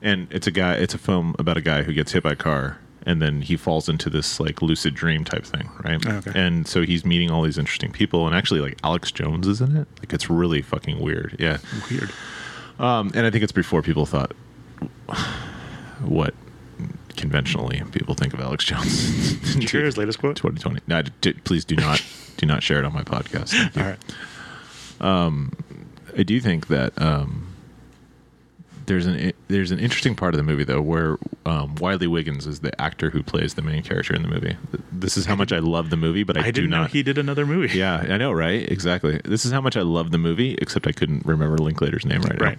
and it's a guy. It's a film about a guy who gets hit by a car, and then he falls into this like lucid dream type thing, right?
Oh, okay.
And so he's meeting all these interesting people, and actually, like Alex Jones is in it. Like it's really fucking weird. Yeah,
Weird.
um, and I think it's before people thought what conventionally people think of Alex Jones.
Did you hear his latest quote?
2020. No, d- please do not do not share it on my podcast.
All right.
I do think that um, there's an there's an interesting part of the movie though where um, Wiley Wiggins is the actor who plays the main character in the movie. This is how much I love the movie, but I,
I
do not.
he did another movie.
yeah, I know, right? Exactly. This is how much I love the movie, except I couldn't remember Linklater's name right,
Right.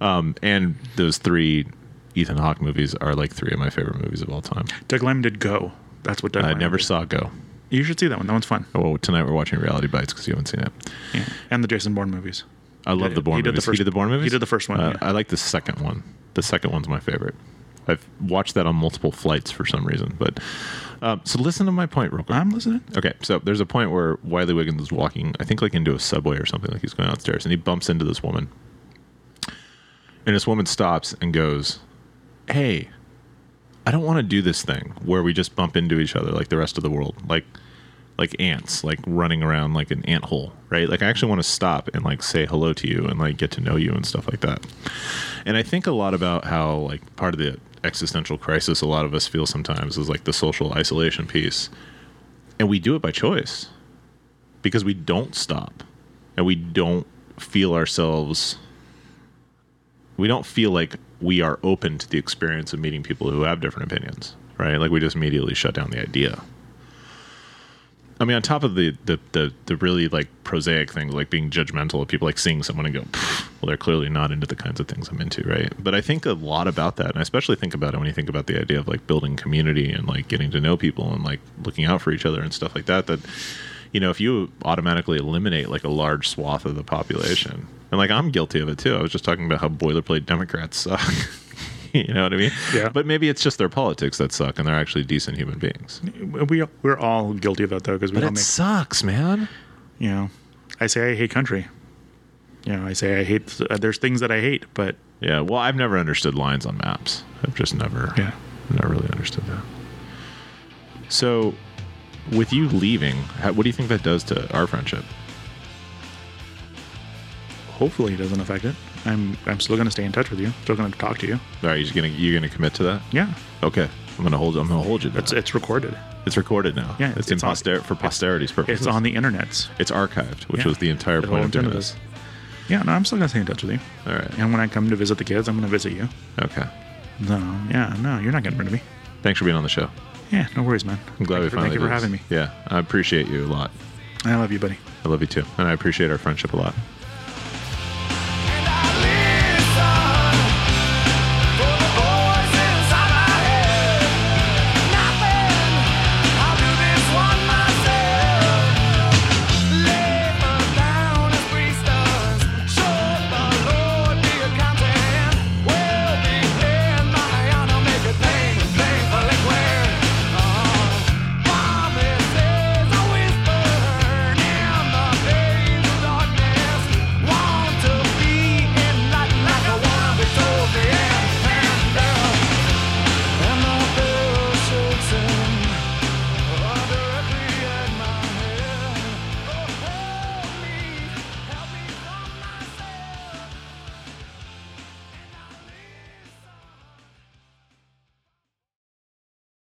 now. Um, and those three Ethan Hawke movies are like three of my favorite movies of all time.
Doug Liman did Go. That's what Doug
I never
did.
saw Go.
You should see that one. That one's fun.
Oh, well, tonight we're watching Reality Bites because you haven't seen it.
Yeah. And the Jason Bourne movies.
I love
did-
the Bourne
he did the
movies.
first-
he did the Bourne movies.
he did the first one,
Uh,
yeah.
I like the second one. The second one's my favorite. I've watched that on multiple flights for some reason. But um, so listen to my point real quick.
I'm listening.
Okay, so there's a point where Wiley Wiggins is walking, I think like into a subway or something, like he's going downstairs, and he bumps into this woman. And this woman stops and goes, Hey, I don't want to do this thing where we just bump into each other like the rest of the world, like like ants, like running around like an ant hole, right? Like I actually want to stop and like say hello to you and like get to know you and stuff like that. And I think a lot about how like part of the existential crisis a lot of us feel sometimes is like the social isolation piece. And we do it by choice because we don't stop and we don't feel ourselves we don't feel like we are open to the experience of meeting people who have different opinions, right? Like we just immediately shut down the idea. I mean, on top of the the the, the really like prosaic things like being judgmental of people, like seeing someone and go, well, they're clearly not into the kinds of things I'm into, right? But I think a lot about that, and I especially think about it when you think about the idea of like building community and like getting to know people and like looking out for each other and stuff like that. That you know, if you automatically eliminate like a large swath of the population, and like I'm guilty of it too. I was just talking about how boilerplate Democrats suck. you know what I mean?
Yeah.
But maybe it's just their politics that suck, and they're actually decent human beings.
We we're all guilty of that though because we
But
don't
it
make
sucks, man.
you know. I say I hate country. you know, I say I hate. Uh, there's things that I hate, but
Yeah. Well, I've never understood lines on maps. I've just never,
Yeah.
never really understood that. So, with you leaving, how, what do you think that does to our friendship?
hopefully it doesn't affect it. I'm I'm still gonna stay in touch with you. Still gonna talk to you.
All right, you're gonna you're gonna commit to that?
Yeah,
Okay. I'm gonna hold. I'm gonna hold you. To
it's
that.
it's recorded.
It's recorded now.
Yeah,
it's, in
it's on-
poster for posterity's purposes.
It's on the internets.
It's archived, which
Yeah.
was the entire
The
point of doing this.
Yeah, no, I'm still gonna stay in touch with you.
All right.
And when I come to visit the kids, I'm gonna visit you.
Okay.
No, yeah, no, you're not getting rid of me.
Thanks for being on the show.
Yeah, no worries, man.
I'm glad
thank
we
for,
finally.
Thank you for having me.
Yeah, I appreciate you a lot.
I love you, buddy.
I love you too, and I appreciate our friendship a lot.